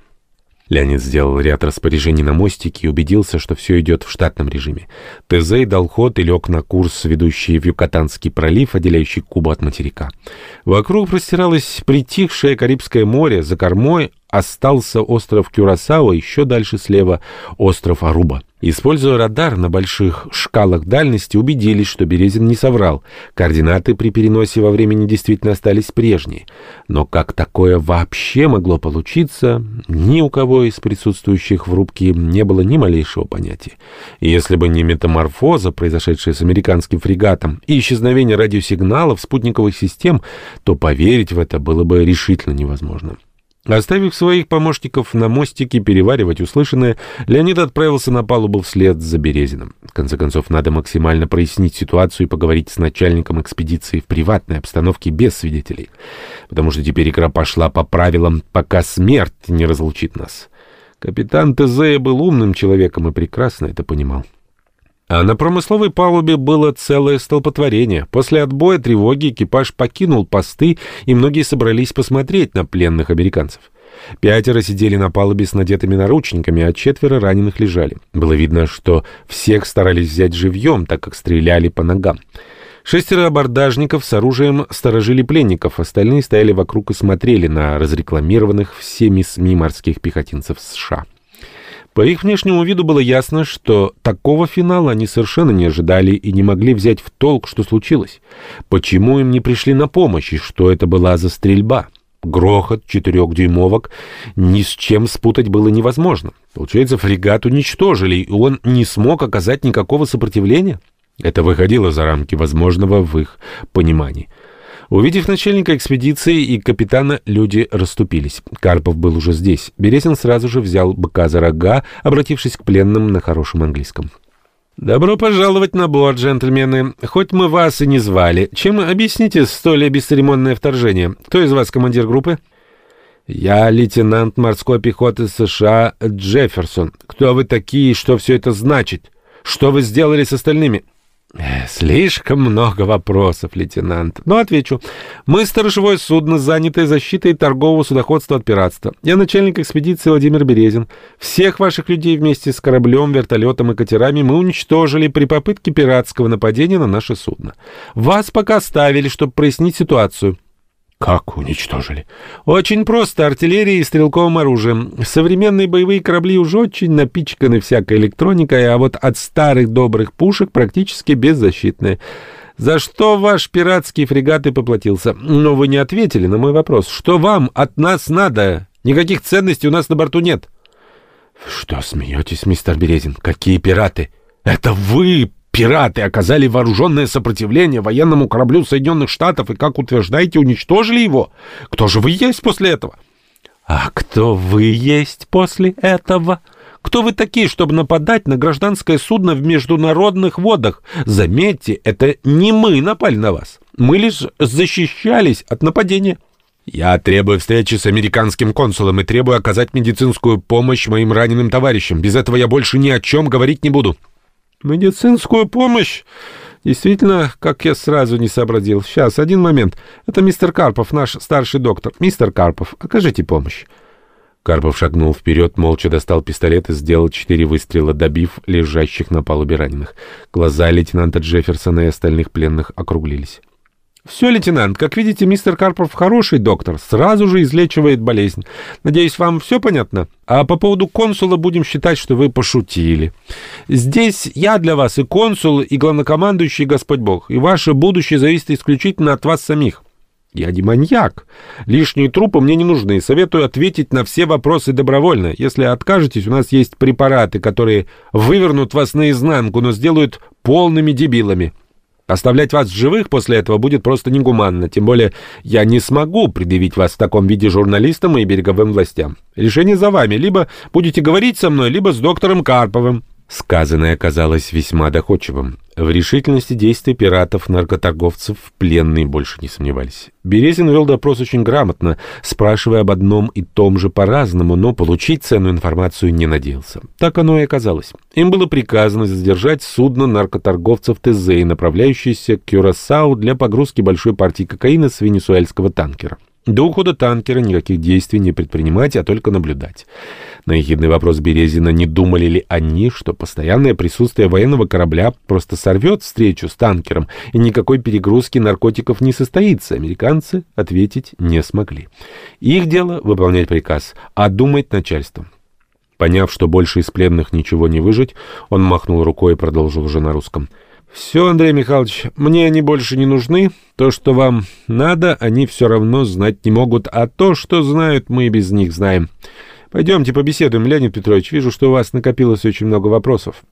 Леонид сделал ряд распоряжений на мостике и убедился, что все идет в штатном режиме. Тезей дал ход и лег на курс, ведущий в Юкатанский пролив, отделяющий Кубу от материка. Вокруг простиралось притихшее Карибское море, за кормой остался остров Кюрасао, еще дальше слева остров Аруба. Используя радар на больших шкалах дальности, убедились, что Березин не соврал. Координаты при переносе во времени действительно остались прежние. Но как такое вообще могло получиться, ни у кого из присутствующих в рубке не было ни малейшего понятия. И если бы не метаморфоза, произошедшая с американским фрегатом, и исчезновение радиосигналов спутниковых систем, то поверить в это было бы решительно невозможно. Оставив своих помощников на мостике переваривать услышанное, Леонид отправился на палубу вслед за Березиным. В конце концов, надо максимально прояснить ситуацию и поговорить с начальником экспедиции в приватной обстановке без свидетелей. Потому что теперь игра пошла по правилам «пока смерть не разлучит нас». Капитан Тезея был умным человеком и прекрасно это понимал. А на промысловой палубе было целое столпотворение. После отбоя тревоги экипаж покинул посты, и многие собрались посмотреть на пленных американцев. Пятеро сидели на палубе с надетыми наручниками, а четверо раненых лежали. Было видно, что всех старались взять живьем, так как стреляли по ногам. Шестеро абордажников с оружием сторожили пленников, остальные стояли вокруг и смотрели на разрекламированных всеми СМИ морских пехотинцев США. По их внешнему виду было ясно, что такого финала они совершенно не ожидали и не могли взять в толк, что случилось. Почему им не пришли на помощь и что это была за стрельба? Грохот четырехдюймовок ни с чем спутать было невозможно. Получается, фрегат уничтожили, и он не смог оказать никакого сопротивления? Это выходило за рамки возможного в их понимании. Увидев начальника экспедиции и капитана, люди расступились. Карпов был уже здесь. Березин сразу же взял быка за рога, обратившись к пленным на хорошем английском. «Добро пожаловать на борт, джентльмены. Хоть мы вас и не звали. Чем объясните столь бесцеремонное вторжение? Кто из вас командир группы?» «Я лейтенант морской пехоты США Джефферсон. Кто вы такие и что все это значит? Что вы сделали с остальными?» Слишком много вопросов, лейтенант. Но отвечу. Мы сторожевое судно, занятое защитой торгового судоходства от пиратства. Я начальник экспедиции Владимир Березин. Всех ваших людей вместе с кораблем, вертолетом и катерами мы уничтожили при попытке пиратского нападения на наше судно. Вас пока оставили, чтобы прояснить ситуацию. Как уничтожили? Очень просто, артиллерией и стрелковым оружием. Современные боевые корабли уже очень напичканы всякой электроникой, а вот от старых добрых пушек практически беззащитные. За что ваш пиратский фрегат и поплатился? Но вы не ответили на мой вопрос. Что вам от нас надо? Никаких ценностей у нас на борту нет. Что смеетесь, мистер Березин? Какие пираты? Это вы Пираты оказали вооруженное сопротивление военному кораблю Соединенных Штатов и, как утверждаете, уничтожили его. Кто же вы есть после этого? А кто вы есть после этого? Кто вы такие, чтобы нападать на гражданское судно в международных водах? Заметьте, это не мы напали на вас. Мы лишь защищались от нападения. Я требую встречи с американским консулом и требую оказать медицинскую помощь моим раненым товарищам. Без этого я больше ни о чем говорить не буду. Медицинскую помощь? Действительно, как я сразу не сообразил. Сейчас, один момент. Это мистер Карпов, наш старший доктор. Мистер Карпов, окажите помощь. Карпов шагнул вперед, молча достал пистолет и сделал четыре выстрела, добив лежащих на палубе раненых. Глаза лейтенанта Джефферсона и остальных пленных округлились. «Все, лейтенант, как видите, мистер Карпов хороший доктор, сразу же излечивает болезнь. Надеюсь, вам все понятно? А по поводу консула будем считать, что вы пошутили. Здесь я для вас и консул, и главнокомандующий Господь Бог, и ваше будущее зависит исключительно от вас самих». Я не маньяк. Лишние трупы мне не нужны. Советую ответить на все вопросы добровольно. Если откажетесь, у нас есть препараты, которые вывернут вас наизнанку, но сделают полными дебилами. Оставлять вас живых после этого будет просто негуманно, тем более я не смогу предъявить вас в таком виде журналистам и береговым властям. Решение за вами, либо будете говорить со мной, либо с доктором Карповым». Сказанное оказалось весьма доходчивым. В решительности действий пиратов-наркоторговцев пленные больше не сомневались. Березин вел допрос очень грамотно, спрашивая об одном и том же по-разному, но получить ценную информацию не надеялся. Так оно и оказалось. Им было приказано задержать судно наркоторговцев ТЗ, направляющееся к Кюрасау для погрузки большой партии кокаина с венесуэльского танкера. До ухода танкера никаких действий не предпринимать, а только наблюдать. На ехидный вопрос Березина, не думали ли они, что постоянное присутствие военного корабля просто сорвет встречу с танкером, и никакой перегрузки наркотиков не состоится, американцы ответить не смогли. Их дело — выполнять приказ, а думать начальством. Поняв, что больше из пленных ничего не выжить, он махнул рукой и продолжил уже на русском — «Все, Андрей Михайлович, мне они больше не нужны. То, что вам надо, они все равно знать не могут, а то, что знают, мы без них знаем. Пойдемте побеседуем, Леонид Петрович. Вижу, что у вас накопилось очень много вопросов».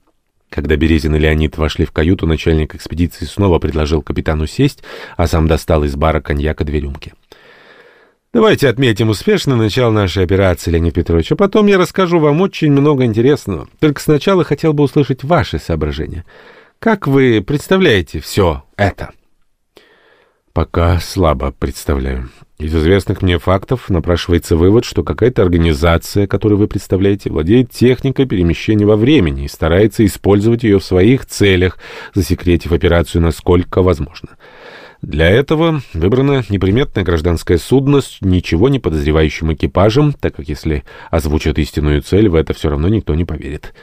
Когда Березин и Леонид вошли в каюту, начальник экспедиции снова предложил капитану сесть, а сам достал из бара коньяка две рюмки. Давайте отметим успешно начало нашей операции, Леонид Петрович, а потом я расскажу вам очень много интересного. Только сначала хотел бы услышать ваши соображения. Как вы представляете все это? Пока слабо представляю. Из известных мне фактов напрашивается вывод, что какая-то организация, которую вы представляете, владеет техникой перемещения во времени и старается использовать ее в своих целях, засекретив операцию насколько возможно. Для этого выбрано неприметное гражданское судно с ничего не подозревающим экипажем, так как если озвучат истинную цель, в это все равно никто не поверит.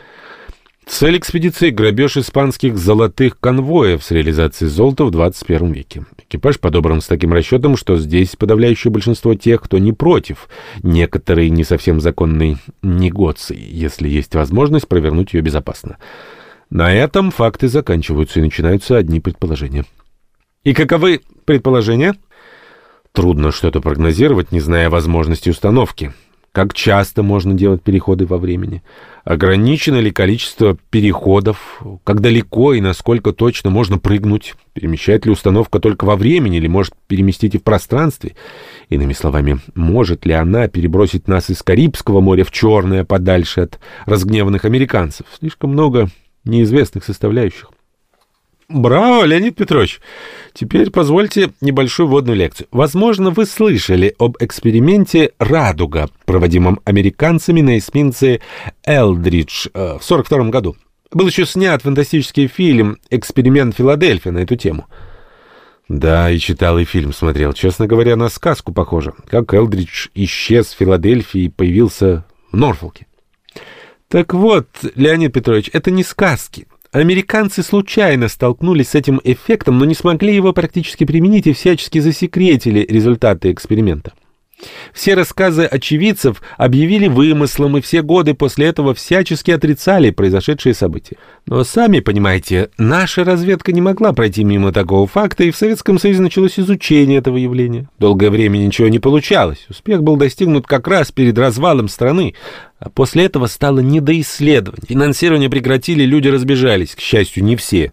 Цель экспедиции — грабеж испанских золотых конвоев с реализацией золота в 21 веке. Экипаж подобран с таким расчетом, что здесь подавляющее большинство тех, кто не против, некоторые не совсем законные негоции, если есть возможность провернуть ее безопасно. На этом факты заканчиваются и начинаются одни предположения. И каковы предположения? Трудно что-то прогнозировать, не зная возможности установки. Как часто можно делать переходы во времени? Ограничено ли количество переходов? Как далеко и насколько точно можно прыгнуть? Перемещает ли установка только во времени или может переместить и в пространстве? Иными словами, может ли она перебросить нас из Карибского моря в Черное подальше от разгневанных американцев? Слишком много неизвестных составляющих. Браво, Леонид Петрович! Теперь позвольте небольшую вводную лекцию. Возможно, вы слышали об эксперименте «Радуга», проводимом американцами на эсминце «Элдридж» э, в 42 году. Был еще снят фантастический фильм «Эксперимент Филадельфия» на эту тему. Да, и читал, и фильм смотрел. Честно говоря, на сказку похоже. Как Элдридж исчез в Филадельфии и появился в Норфолке. Так вот, Леонид Петрович, это не сказки. Американцы случайно столкнулись с этим эффектом, но не смогли его практически применить и всячески засекретили результаты эксперимента. Все рассказы очевидцев объявили вымыслом, и все годы после этого всячески отрицали произошедшие события. Но сами понимаете, наша разведка не могла пройти мимо такого факта, и в Советском Союзе началось изучение этого явления. Долгое время ничего не получалось. Успех был достигнут как раз перед развалом страны, а после этого стало не до исследований. Финансирование прекратили, люди разбежались, к счастью, не все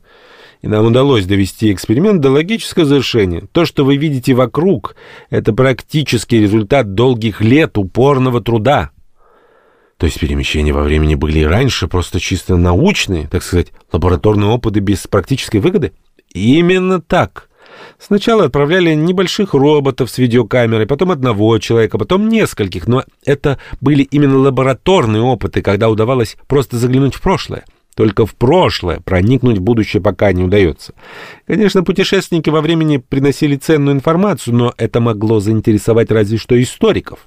и нам удалось довести эксперимент до логического завершения. То, что вы видите вокруг, это практически результат долгих лет упорного труда. То есть перемещения во времени были и раньше, просто чисто научные, так сказать, лабораторные опыты без практической выгоды? Именно так. Сначала отправляли небольших роботов с видеокамерой, потом одного человека, потом нескольких, но это были именно лабораторные опыты, когда удавалось просто заглянуть в прошлое. Только в прошлое проникнуть в будущее пока не удается. Конечно, путешественники во времени приносили ценную информацию, но это могло заинтересовать разве что историков.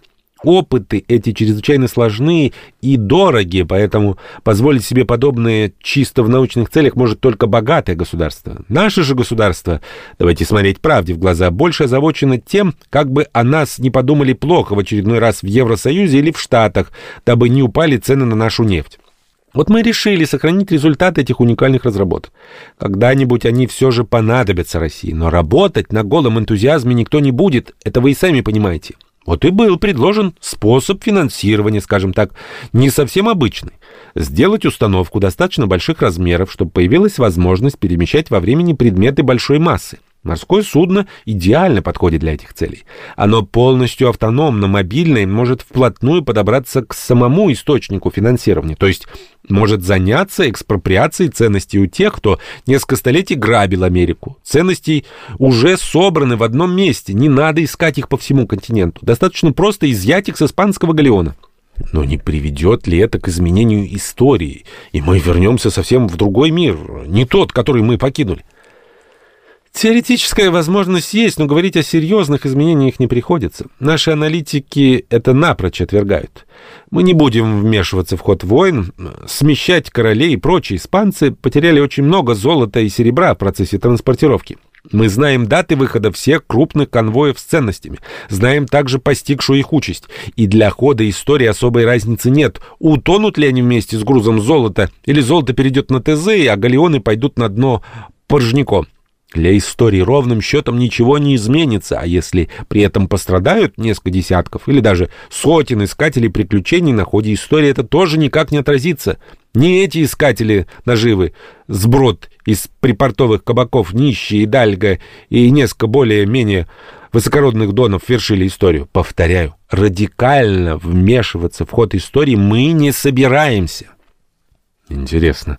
Опыты эти чрезвычайно сложны и дорогие, поэтому позволить себе подобное чисто в научных целях может только богатое государство. Наше же государство, давайте смотреть правде в глаза, больше озабочено тем, как бы о нас не подумали плохо в очередной раз в Евросоюзе или в Штатах, дабы не упали цены на нашу нефть. Вот мы решили сохранить результаты этих уникальных разработок. Когда-нибудь они все же понадобятся России, но работать на голом энтузиазме никто не будет, это вы и сами понимаете. Вот и был предложен способ финансирования, скажем так, не совсем обычный. Сделать установку достаточно больших размеров, чтобы появилась возможность перемещать во времени предметы большой массы. Морское судно идеально подходит для этих целей. Оно полностью автономно, мобильное, может вплотную подобраться к самому источнику финансирования, то есть может заняться экспроприацией ценностей у тех, кто несколько столетий грабил Америку. Ценности уже собраны в одном месте, не надо искать их по всему континенту. Достаточно просто изъять их с испанского галеона. Но не приведет ли это к изменению истории, и мы вернемся совсем в другой мир, не тот, который мы покинули? Теоретическая возможность есть, но говорить о серьезных изменениях не приходится. Наши аналитики это напрочь отвергают. Мы не будем вмешиваться в ход войн, смещать королей и прочие. Испанцы потеряли очень много золота и серебра в процессе транспортировки. Мы знаем даты выхода всех крупных конвоев с ценностями. Знаем также постигшую их участь. И для хода истории особой разницы нет. Утонут ли они вместе с грузом золота, или золото перейдет на ТЗ, а галеоны пойдут на дно Поржником. Для истории ровным счетом ничего не изменится, а если при этом пострадают несколько десятков или даже сотен искателей приключений на ходе истории, это тоже никак не отразится. Не эти искатели наживы, сброд из припортовых кабаков, нищие и дальга и несколько более-менее высокородных донов вершили историю. Повторяю, радикально вмешиваться в ход истории мы не собираемся. Интересно.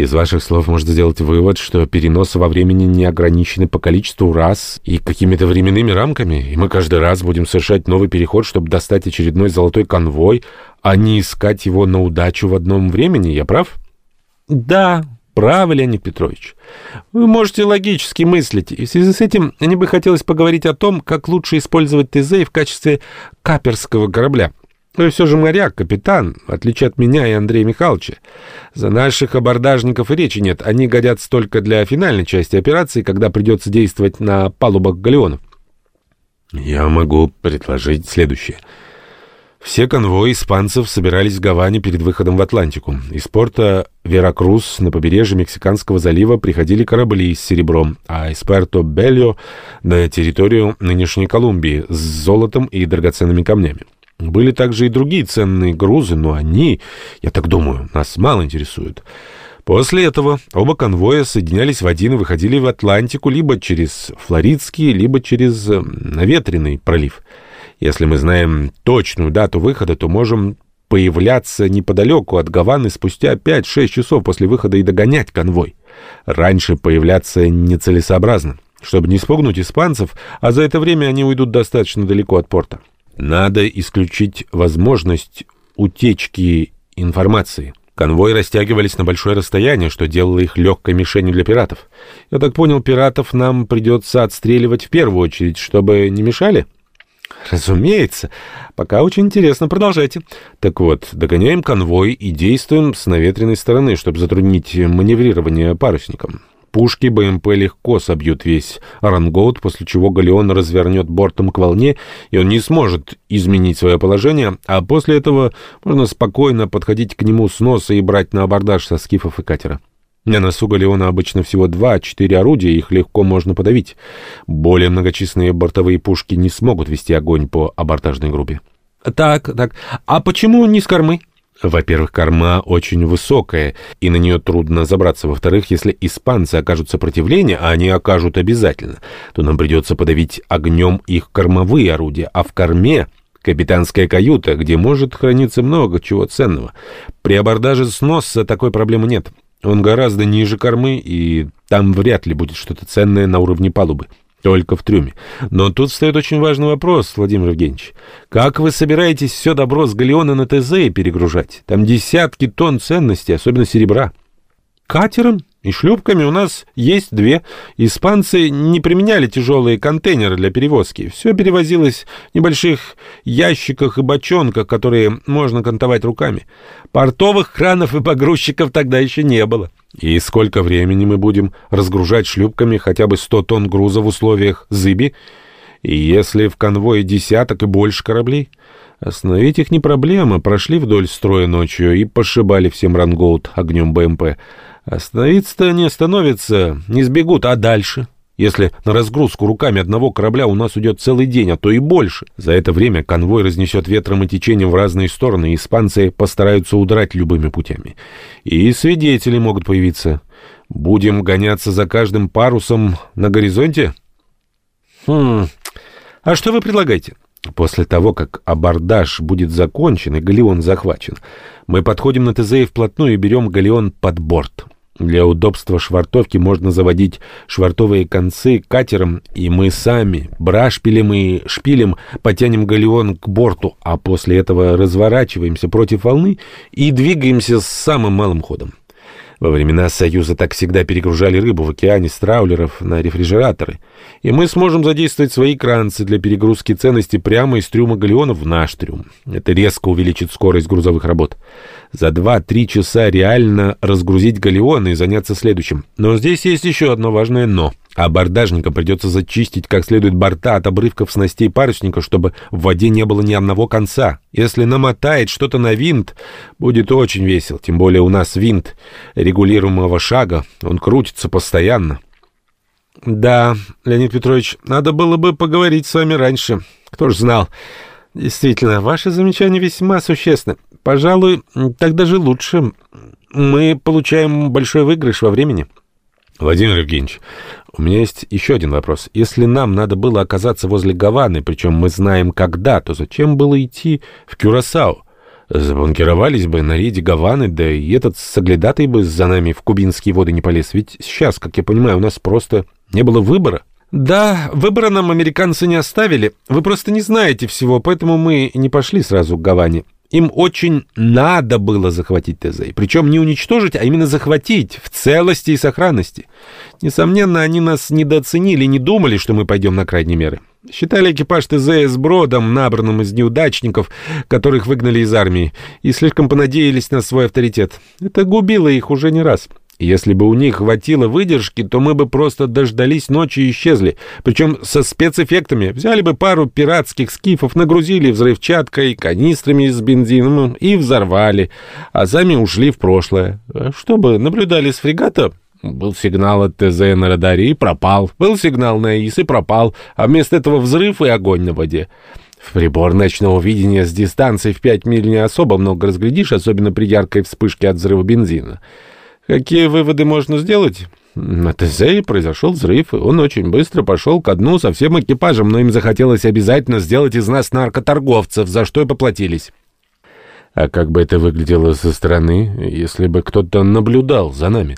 Из ваших слов можно сделать вывод, что переносы во времени не ограничены по количеству раз и какими-то временными рамками, и мы каждый раз будем совершать новый переход, чтобы достать очередной золотой конвой, а не искать его на удачу в одном времени, я прав? Да, правы, Леонид Петрович. Вы можете логически мыслить, и в связи с этим мне бы хотелось поговорить о том, как лучше использовать ТЗ в качестве каперского корабля. Но и все же моряк, капитан, в отличие от меня и Андрея Михайловича. За наших абордажников и речи нет. Они годятся только для финальной части операции, когда придется действовать на палубах галеонов. Я могу предложить следующее. Все конвои испанцев собирались в Гаване перед выходом в Атлантику. Из порта Веракрус на побережье Мексиканского залива приходили корабли с серебром, а из Пуэрто-Бельо на территорию нынешней Колумбии с золотом и драгоценными камнями. Были также и другие ценные грузы, но они, я так думаю, нас мало интересуют. После этого оба конвоя соединялись в один и выходили в Атлантику либо через Флоридский, либо через э, Наветренный пролив. Если мы знаем точную дату выхода, то можем появляться неподалеку от Гаваны спустя 5-6 часов после выхода и догонять конвой. Раньше появляться нецелесообразно, чтобы не спугнуть испанцев, а за это время они уйдут достаточно далеко от порта. Надо исключить возможность утечки информации. Конвои растягивались на большое расстояние, что делало их легкой мишенью для пиратов. Я так понял, пиратов нам придется отстреливать в первую очередь, чтобы не мешали? Разумеется. Пока очень интересно. Продолжайте. Так вот, догоняем конвой и действуем с наветренной стороны, чтобы затруднить маневрирование парусником. Пушки БМП легко собьют весь рангоут, после чего галеон развернет бортом к волне, и он не сможет изменить свое положение, а после этого можно спокойно подходить к нему с носа и брать на абордаж со скифов и катера. На носу галеона обычно всего два-четыре орудия, их легко можно подавить. Более многочисленные бортовые пушки не смогут вести огонь по абордажной группе. Так, так. А почему не с кормы? Во-первых, корма очень высокая, и на нее трудно забраться. Во-вторых, если испанцы окажут сопротивление, а они окажут обязательно, то нам придется подавить огнем их кормовые орудия, а в корме капитанская каюта, где может храниться много чего ценного. При абордаже с носа такой проблемы нет. Он гораздо ниже кормы, и там вряд ли будет что-то ценное на уровне палубы. Только в трюме. Но тут встает очень важный вопрос, Владимир Евгеньевич. Как вы собираетесь все добро с галеона на ТЗ перегружать? Там десятки тонн ценностей, особенно серебра. Катером? И шлюпками у нас есть две. Испанцы не применяли тяжелые контейнеры для перевозки. Все перевозилось в небольших ящиках и бочонках, которые можно кантовать руками. Портовых кранов и погрузчиков тогда еще не было. И сколько времени мы будем разгружать шлюпками хотя бы 100 тонн груза в условиях зыби? И если в конвое десяток и больше кораблей? Остановить их не проблема. Прошли вдоль строя ночью и пошибали всем рангоут огнем БМП. Остановиться-то не остановятся, не сбегут, а дальше? Если на разгрузку руками одного корабля у нас уйдет целый день, а то и больше. За это время конвой разнесет ветром и течением в разные стороны, и испанцы постараются удрать любыми путями. И свидетели могут появиться. Будем гоняться за каждым парусом на горизонте? Хм, а что вы предлагаете? После того, как абордаж будет закончен и галеон захвачен, мы подходим на ТЗ вплотную и берем галеон под борт. Для удобства швартовки можно заводить швартовые концы катером, и мы сами брашпилем и шпилем потянем галеон к борту, а после этого разворачиваемся против волны и двигаемся с самым малым ходом. Во времена Союза так всегда перегружали рыбу в океане с траулеров на рефрижераторы. И мы сможем задействовать свои кранцы для перегрузки ценностей прямо из трюма галеона в наш трюм. Это резко увеличит скорость грузовых работ. За 2-3 часа реально разгрузить галеон и заняться следующим. Но здесь есть еще одно важное «но». А бордажникам придется зачистить как следует борта от обрывков снастей парусника, чтобы в воде не было ни одного конца. Если намотает что-то на винт, будет очень весело. Тем более у нас винт регулируемого шага, он крутится постоянно. Да, Леонид Петрович, надо было бы поговорить с вами раньше. Кто ж знал. Действительно, ваши замечания весьма существенны. Пожалуй, так даже лучше. Мы получаем большой выигрыш во времени. Владимир Евгеньевич, у меня есть еще один вопрос. Если нам надо было оказаться возле Гаваны, причем мы знаем когда, то зачем было идти в Кюрасау? Забанкировались бы на рейде Гаваны, да и этот соглядатый бы за нами в кубинские воды не полез. Ведь сейчас, как я понимаю, у нас просто не было выбора. Да, выбора нам американцы не оставили. Вы просто не знаете всего, поэтому мы не пошли сразу к Гаване. Им очень надо было захватить ТЗ. Причем не уничтожить, а именно захватить в целости и сохранности. Несомненно, они нас недооценили, не думали, что мы пойдем на крайние меры. Считали экипаж ТЗ с бродом, набранным из неудачников, которых выгнали из армии, и слишком понадеялись на свой авторитет. Это губило их уже не раз. Если бы у них хватило выдержки, то мы бы просто дождались ночи и исчезли. Причем со спецэффектами. Взяли бы пару пиратских скифов, нагрузили взрывчаткой, канистрами с бензином и взорвали. А сами ушли в прошлое. Чтобы наблюдали с фрегата, был сигнал от ТЗ на радаре и пропал. Был сигнал на ИС и пропал. А вместо этого взрыв и огонь на воде. В прибор ночного видения с дистанции в 5 миль не особо много разглядишь, особенно при яркой вспышке от взрыва бензина. Какие выводы можно сделать? На ТЗ произошел взрыв, и он очень быстро пошел ко дну со всем экипажем, но им захотелось обязательно сделать из нас наркоторговцев, за что и поплатились. А как бы это выглядело со стороны, если бы кто-то наблюдал за нами?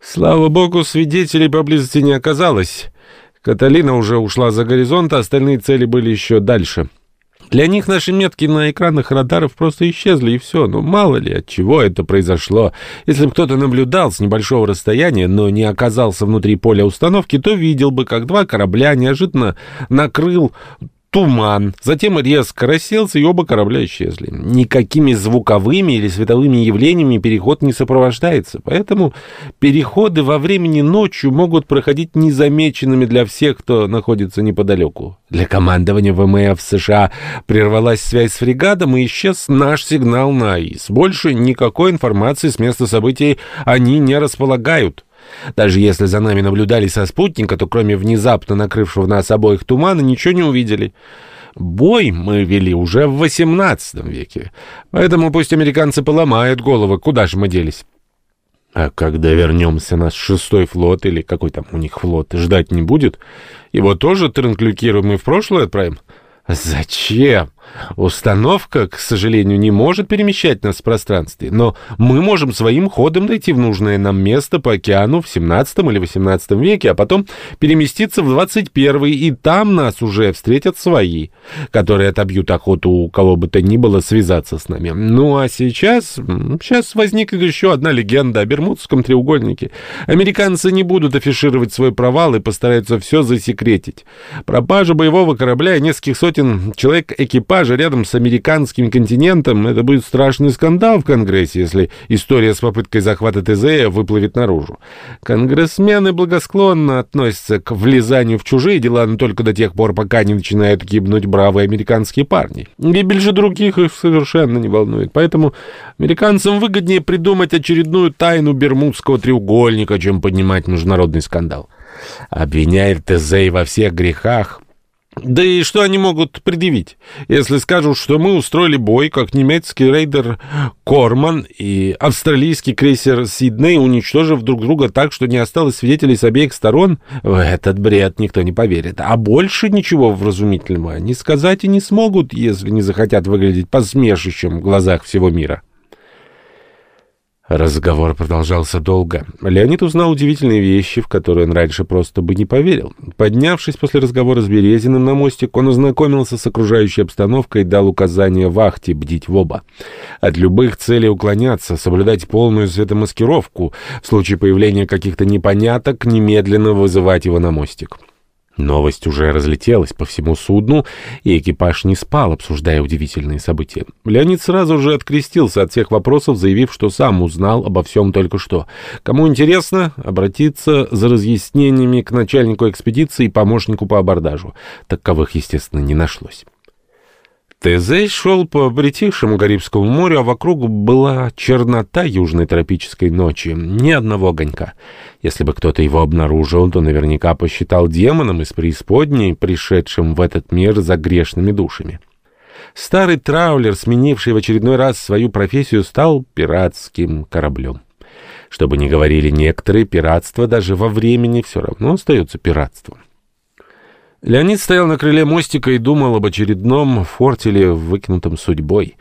Слава богу, свидетелей поблизости не оказалось. Каталина уже ушла за горизонт, а остальные цели были еще дальше. Для них наши метки на экранах радаров просто исчезли, и все. Ну, мало ли, от чего это произошло. Если бы кто-то наблюдал с небольшого расстояния, но не оказался внутри поля установки, то видел бы, как два корабля неожиданно накрыл туман, затем резко расселся, и оба корабля исчезли. Никакими звуковыми или световыми явлениями переход не сопровождается, поэтому переходы во времени ночью могут проходить незамеченными для всех, кто находится неподалеку. Для командования ВМФ США прервалась связь с фрегатом и исчез наш сигнал на АИС. Больше никакой информации с места событий они не располагают. Даже если за нами наблюдали со спутника, то кроме внезапно накрывшего нас обоих тумана ничего не увидели. Бой мы вели уже в XVIII веке, поэтому пусть американцы поломают головы, куда же мы делись. А когда вернемся, наш шестой флот, или какой там у них флот, ждать не будет? Его тоже транклюкируем и в прошлое отправим? Зачем? Установка, к сожалению, не может перемещать нас в пространстве, но мы можем своим ходом дойти в нужное нам место по океану в 17 или 18 веке, а потом переместиться в 21 и там нас уже встретят свои, которые отобьют охоту у кого бы то ни было связаться с нами. Ну а сейчас... Сейчас возникнет еще одна легенда о Бермудском треугольнике. Американцы не будут афишировать свой провал и постараются все засекретить. Пропажа боевого корабля и нескольких сотен человек экипажа даже рядом с американским континентом, это будет страшный скандал в Конгрессе, если история с попыткой захвата ТЗ выплывет наружу. Конгрессмены благосклонно относятся к влезанию в чужие дела, но только до тех пор, пока не начинают гибнуть бравые американские парни. Гибель же других их совершенно не волнует. Поэтому американцам выгоднее придумать очередную тайну Бермудского треугольника, чем поднимать международный скандал. Обвиняя ТЗ во всех грехах, да и что они могут предъявить, если скажут, что мы устроили бой, как немецкий рейдер Корман и австралийский крейсер Сидней, уничтожив друг друга так, что не осталось свидетелей с обеих сторон? В этот бред никто не поверит. А больше ничего вразумительного они сказать и не смогут, если не захотят выглядеть посмешищем в глазах всего мира. Разговор продолжался долго. Леонид узнал удивительные вещи, в которые он раньше просто бы не поверил. Поднявшись после разговора с Березиным на мостик, он ознакомился с окружающей обстановкой и дал указание вахте бдить в оба. От любых целей уклоняться, соблюдать полную светомаскировку, в случае появления каких-то непоняток немедленно вызывать его на мостик. Новость уже разлетелась по всему судну, и экипаж не спал, обсуждая удивительные события. Леонид сразу же открестился от всех вопросов, заявив, что сам узнал обо всем только что. Кому интересно, обратиться за разъяснениями к начальнику экспедиции и помощнику по абордажу. Таковых, естественно, не нашлось. ТЗ шел по притихшему Карибскому морю, а вокруг была чернота южной тропической ночи, ни одного огонька. Если бы кто-то его обнаружил, то наверняка посчитал демоном из преисподней, пришедшим в этот мир за грешными душами. Старый траулер, сменивший в очередной раз свою профессию, стал пиратским кораблем. Чтобы не говорили некоторые, пиратство даже во времени все равно остается пиратством. Леонид стоял на крыле мостика и думал об очередном фортеле, выкинутом судьбой.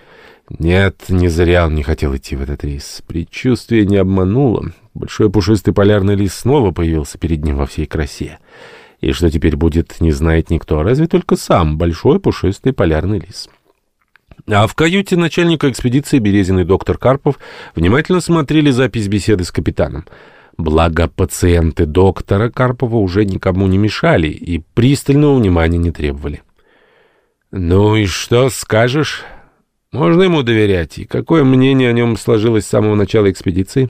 Нет, не зря он не хотел идти в этот рейс. Предчувствие не обмануло. Большой пушистый полярный лис снова появился перед ним во всей красе. И что теперь будет, не знает никто, разве только сам большой пушистый полярный лис. А в каюте начальника экспедиции Березин и доктор Карпов внимательно смотрели запись беседы с капитаном. Благо, пациенты доктора Карпова уже никому не мешали и пристального внимания не требовали. «Ну и что скажешь? Можно ему доверять? И какое мнение о нем сложилось с самого начала экспедиции?»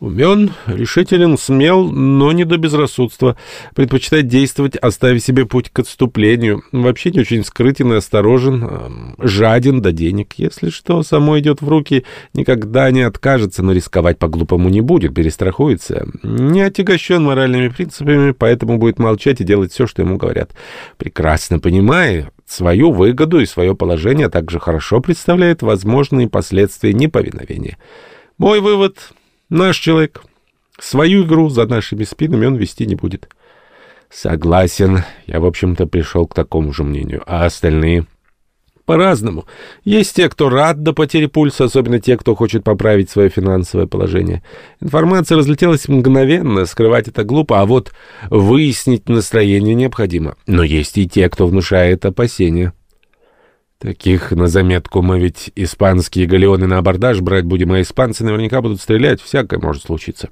Умен, решителен, смел, но не до безрассудства. Предпочитает действовать, оставив себе путь к отступлению. Вообще не очень скрытен и осторожен, жаден до денег. Если что, само идет в руки, никогда не откажется, но рисковать по-глупому не будет, перестрахуется. Не отягощен моральными принципами, поэтому будет молчать и делать все, что ему говорят. Прекрасно понимая свою выгоду и свое положение, а также хорошо представляет возможные последствия неповиновения. Мой вывод Наш человек. Свою игру за нашими спинами он вести не будет. Согласен. Я, в общем-то, пришел к такому же мнению. А остальные? По-разному. Есть те, кто рад до потери пульса, особенно те, кто хочет поправить свое финансовое положение. Информация разлетелась мгновенно, скрывать это глупо, а вот выяснить настроение необходимо. Но есть и те, кто внушает опасения. Таких на заметку мы ведь испанские галеоны на абордаж брать будем, а испанцы наверняка будут стрелять, всякое может случиться.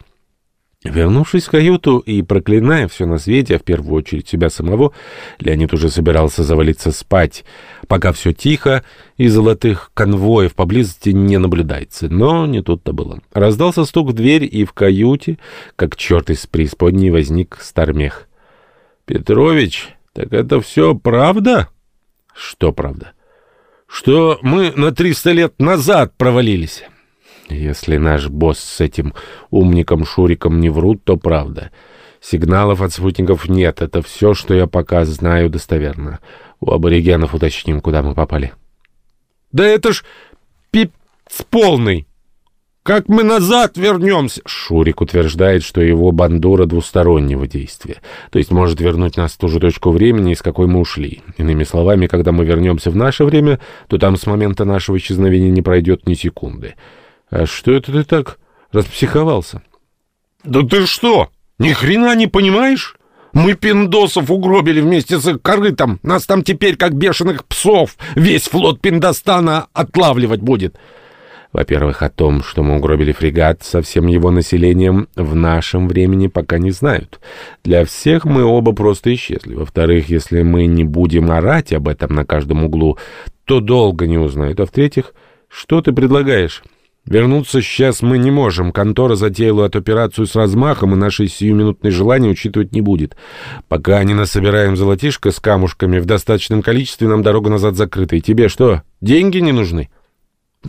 Вернувшись в каюту и проклиная все на свете, а в первую очередь себя самого, Леонид уже собирался завалиться спать, пока все тихо и золотых конвоев поблизости не наблюдается. Но не тут-то было. Раздался стук в дверь, и в каюте, как черт из преисподней, возник Стармех. «Петрович, так это все правда?» «Что правда?» Что мы на 300 лет назад провалились. Если наш босс с этим умником Шуриком не врут, то правда. Сигналов от спутников нет. Это все, что я пока знаю достоверно. У аборигенов уточним, куда мы попали. Да это ж пипец полный! Как мы назад вернемся?» Шурик утверждает, что его бандура двустороннего действия. То есть может вернуть нас в ту же точку времени, из какой мы ушли. Иными словами, когда мы вернемся в наше время, то там с момента нашего исчезновения не пройдет ни секунды. А что это ты так распсиховался? «Да ты что, ни хрена не понимаешь?» Мы пиндосов угробили вместе с их корытом. Нас там теперь, как бешеных псов, весь флот Пиндостана отлавливать будет. Во-первых, о том, что мы угробили фрегат со всем его населением, в нашем времени пока не знают. Для всех мы оба просто исчезли. Во-вторых, если мы не будем орать об этом на каждом углу, то долго не узнают. А в-третьих, что ты предлагаешь? Вернуться сейчас мы не можем. Контора затеяла эту операцию с размахом, и наши сиюминутные желания учитывать не будет. Пока не насобираем золотишко с камушками в достаточном количестве, нам дорога назад закрыта. И тебе что, деньги не нужны?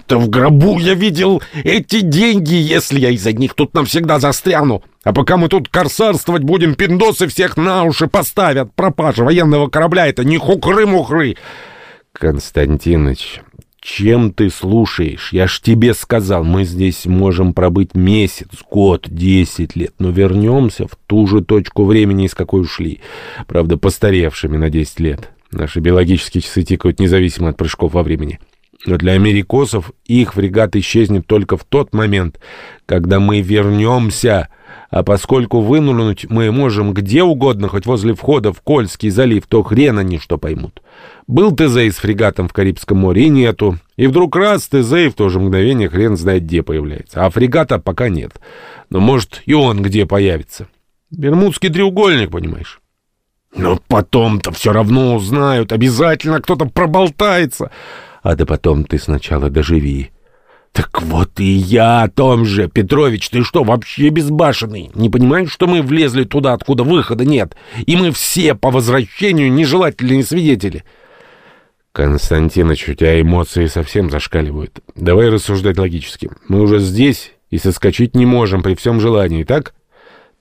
Да в гробу я видел эти деньги, если я из-за них тут навсегда застряну. А пока мы тут корсарствовать будем, пиндосы всех на уши поставят. Пропажа военного корабля — это не хукры-мухры. Константиныч, чем ты слушаешь? Я ж тебе сказал, мы здесь можем пробыть месяц, год, десять лет, но вернемся в ту же точку времени, из какой ушли. Правда, постаревшими на десять лет. Наши биологические часы тикают независимо от прыжков во времени. Но для америкосов их фрегат исчезнет только в тот момент, когда мы вернемся. А поскольку вынурнуть мы можем где угодно, хоть возле входа в Кольский залив, то хрен они что поймут. Был Тезей с фрегатом в Карибском море и нету. И вдруг раз Тезей в то же мгновение хрен знает где появляется. А фрегата пока нет. Но может и он где появится. Бермудский треугольник, понимаешь? Но потом-то все равно узнают. Обязательно кто-то проболтается. А да потом ты сначала доживи. «Так вот и я о том же, Петрович, ты что, вообще безбашенный? Не понимаешь, что мы влезли туда, откуда выхода нет, и мы все по возвращению нежелательные свидетели?» «Константиныч, у тебя эмоции совсем зашкаливают. Давай рассуждать логически. Мы уже здесь и соскочить не можем при всем желании, так?»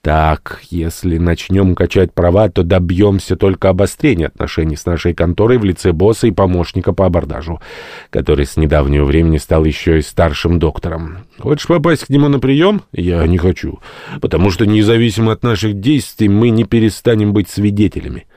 Так, если начнем качать права, то добьемся только обострения отношений с нашей конторой в лице босса и помощника по абордажу, который с недавнего времени стал еще и старшим доктором. Хочешь попасть к нему на прием? Я не хочу, потому что независимо от наших действий мы не перестанем быть свидетелями.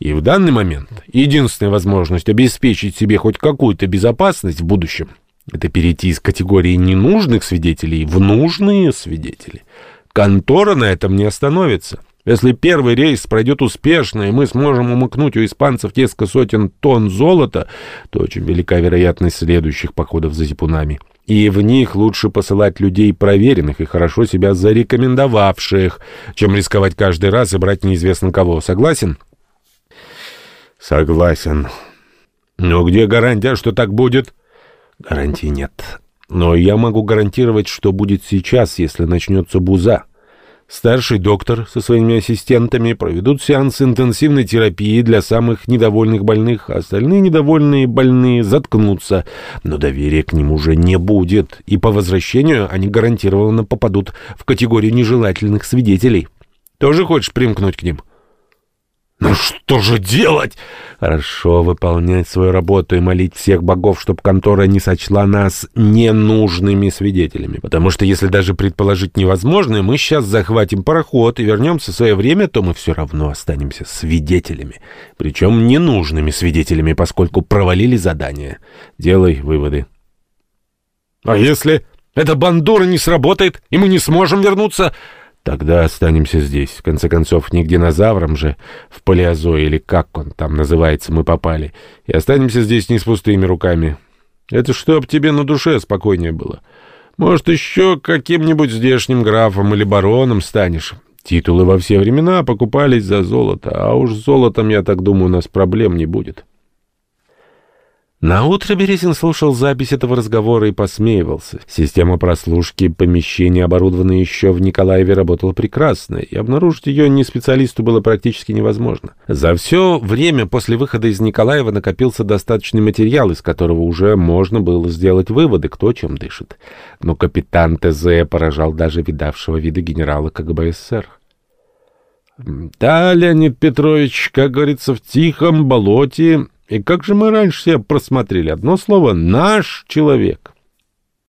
И в данный момент единственная возможность обеспечить себе хоть какую-то безопасность в будущем — это перейти из категории ненужных свидетелей в нужные свидетели — Контора на этом не остановится. Если первый рейс пройдет успешно, и мы сможем умыкнуть у испанцев несколько сотен тонн золота, то очень велика вероятность следующих походов за зипунами. И в них лучше посылать людей проверенных и хорошо себя зарекомендовавших, чем рисковать каждый раз и брать неизвестно кого. Согласен? Согласен. Но где гарантия, что так будет? Гарантии нет. Но я могу гарантировать, что будет сейчас, если начнется буза. Старший доктор со своими ассистентами проведут сеанс интенсивной терапии для самых недовольных больных, а остальные недовольные больные заткнутся. Но доверия к ним уже не будет, и по возвращению они гарантированно попадут в категорию нежелательных свидетелей. Тоже хочешь примкнуть к ним?» «Ну что же делать?» «Хорошо выполнять свою работу и молить всех богов, чтобы контора не сочла нас ненужными свидетелями. Потому что если даже предположить невозможное, мы сейчас захватим пароход и вернемся в свое время, то мы все равно останемся свидетелями. Причем ненужными свидетелями, поскольку провалили задание. Делай выводы». «А если эта бандура не сработает, и мы не сможем вернуться...» Тогда останемся здесь. В конце концов, не к динозаврам же, в палеозой или как он там называется, мы попали. И останемся здесь не с пустыми руками. Это чтоб тебе на душе спокойнее было. Может, еще каким-нибудь здешним графом или бароном станешь. Титулы во все времена покупались за золото, а уж с золотом, я так думаю, у нас проблем не будет». На утро Березин слушал запись этого разговора и посмеивался. Система прослушки помещения, оборудованная еще в Николаеве, работала прекрасно, и обнаружить ее не специалисту было практически невозможно. За все время после выхода из Николаева накопился достаточный материал, из которого уже можно было сделать выводы, кто чем дышит. Но капитан ТЗ поражал даже видавшего вида генерала КГБ СССР. «Да, Леонид Петрович, как говорится, в тихом болоте и как же мы раньше себя просмотрели? Одно слово — наш человек.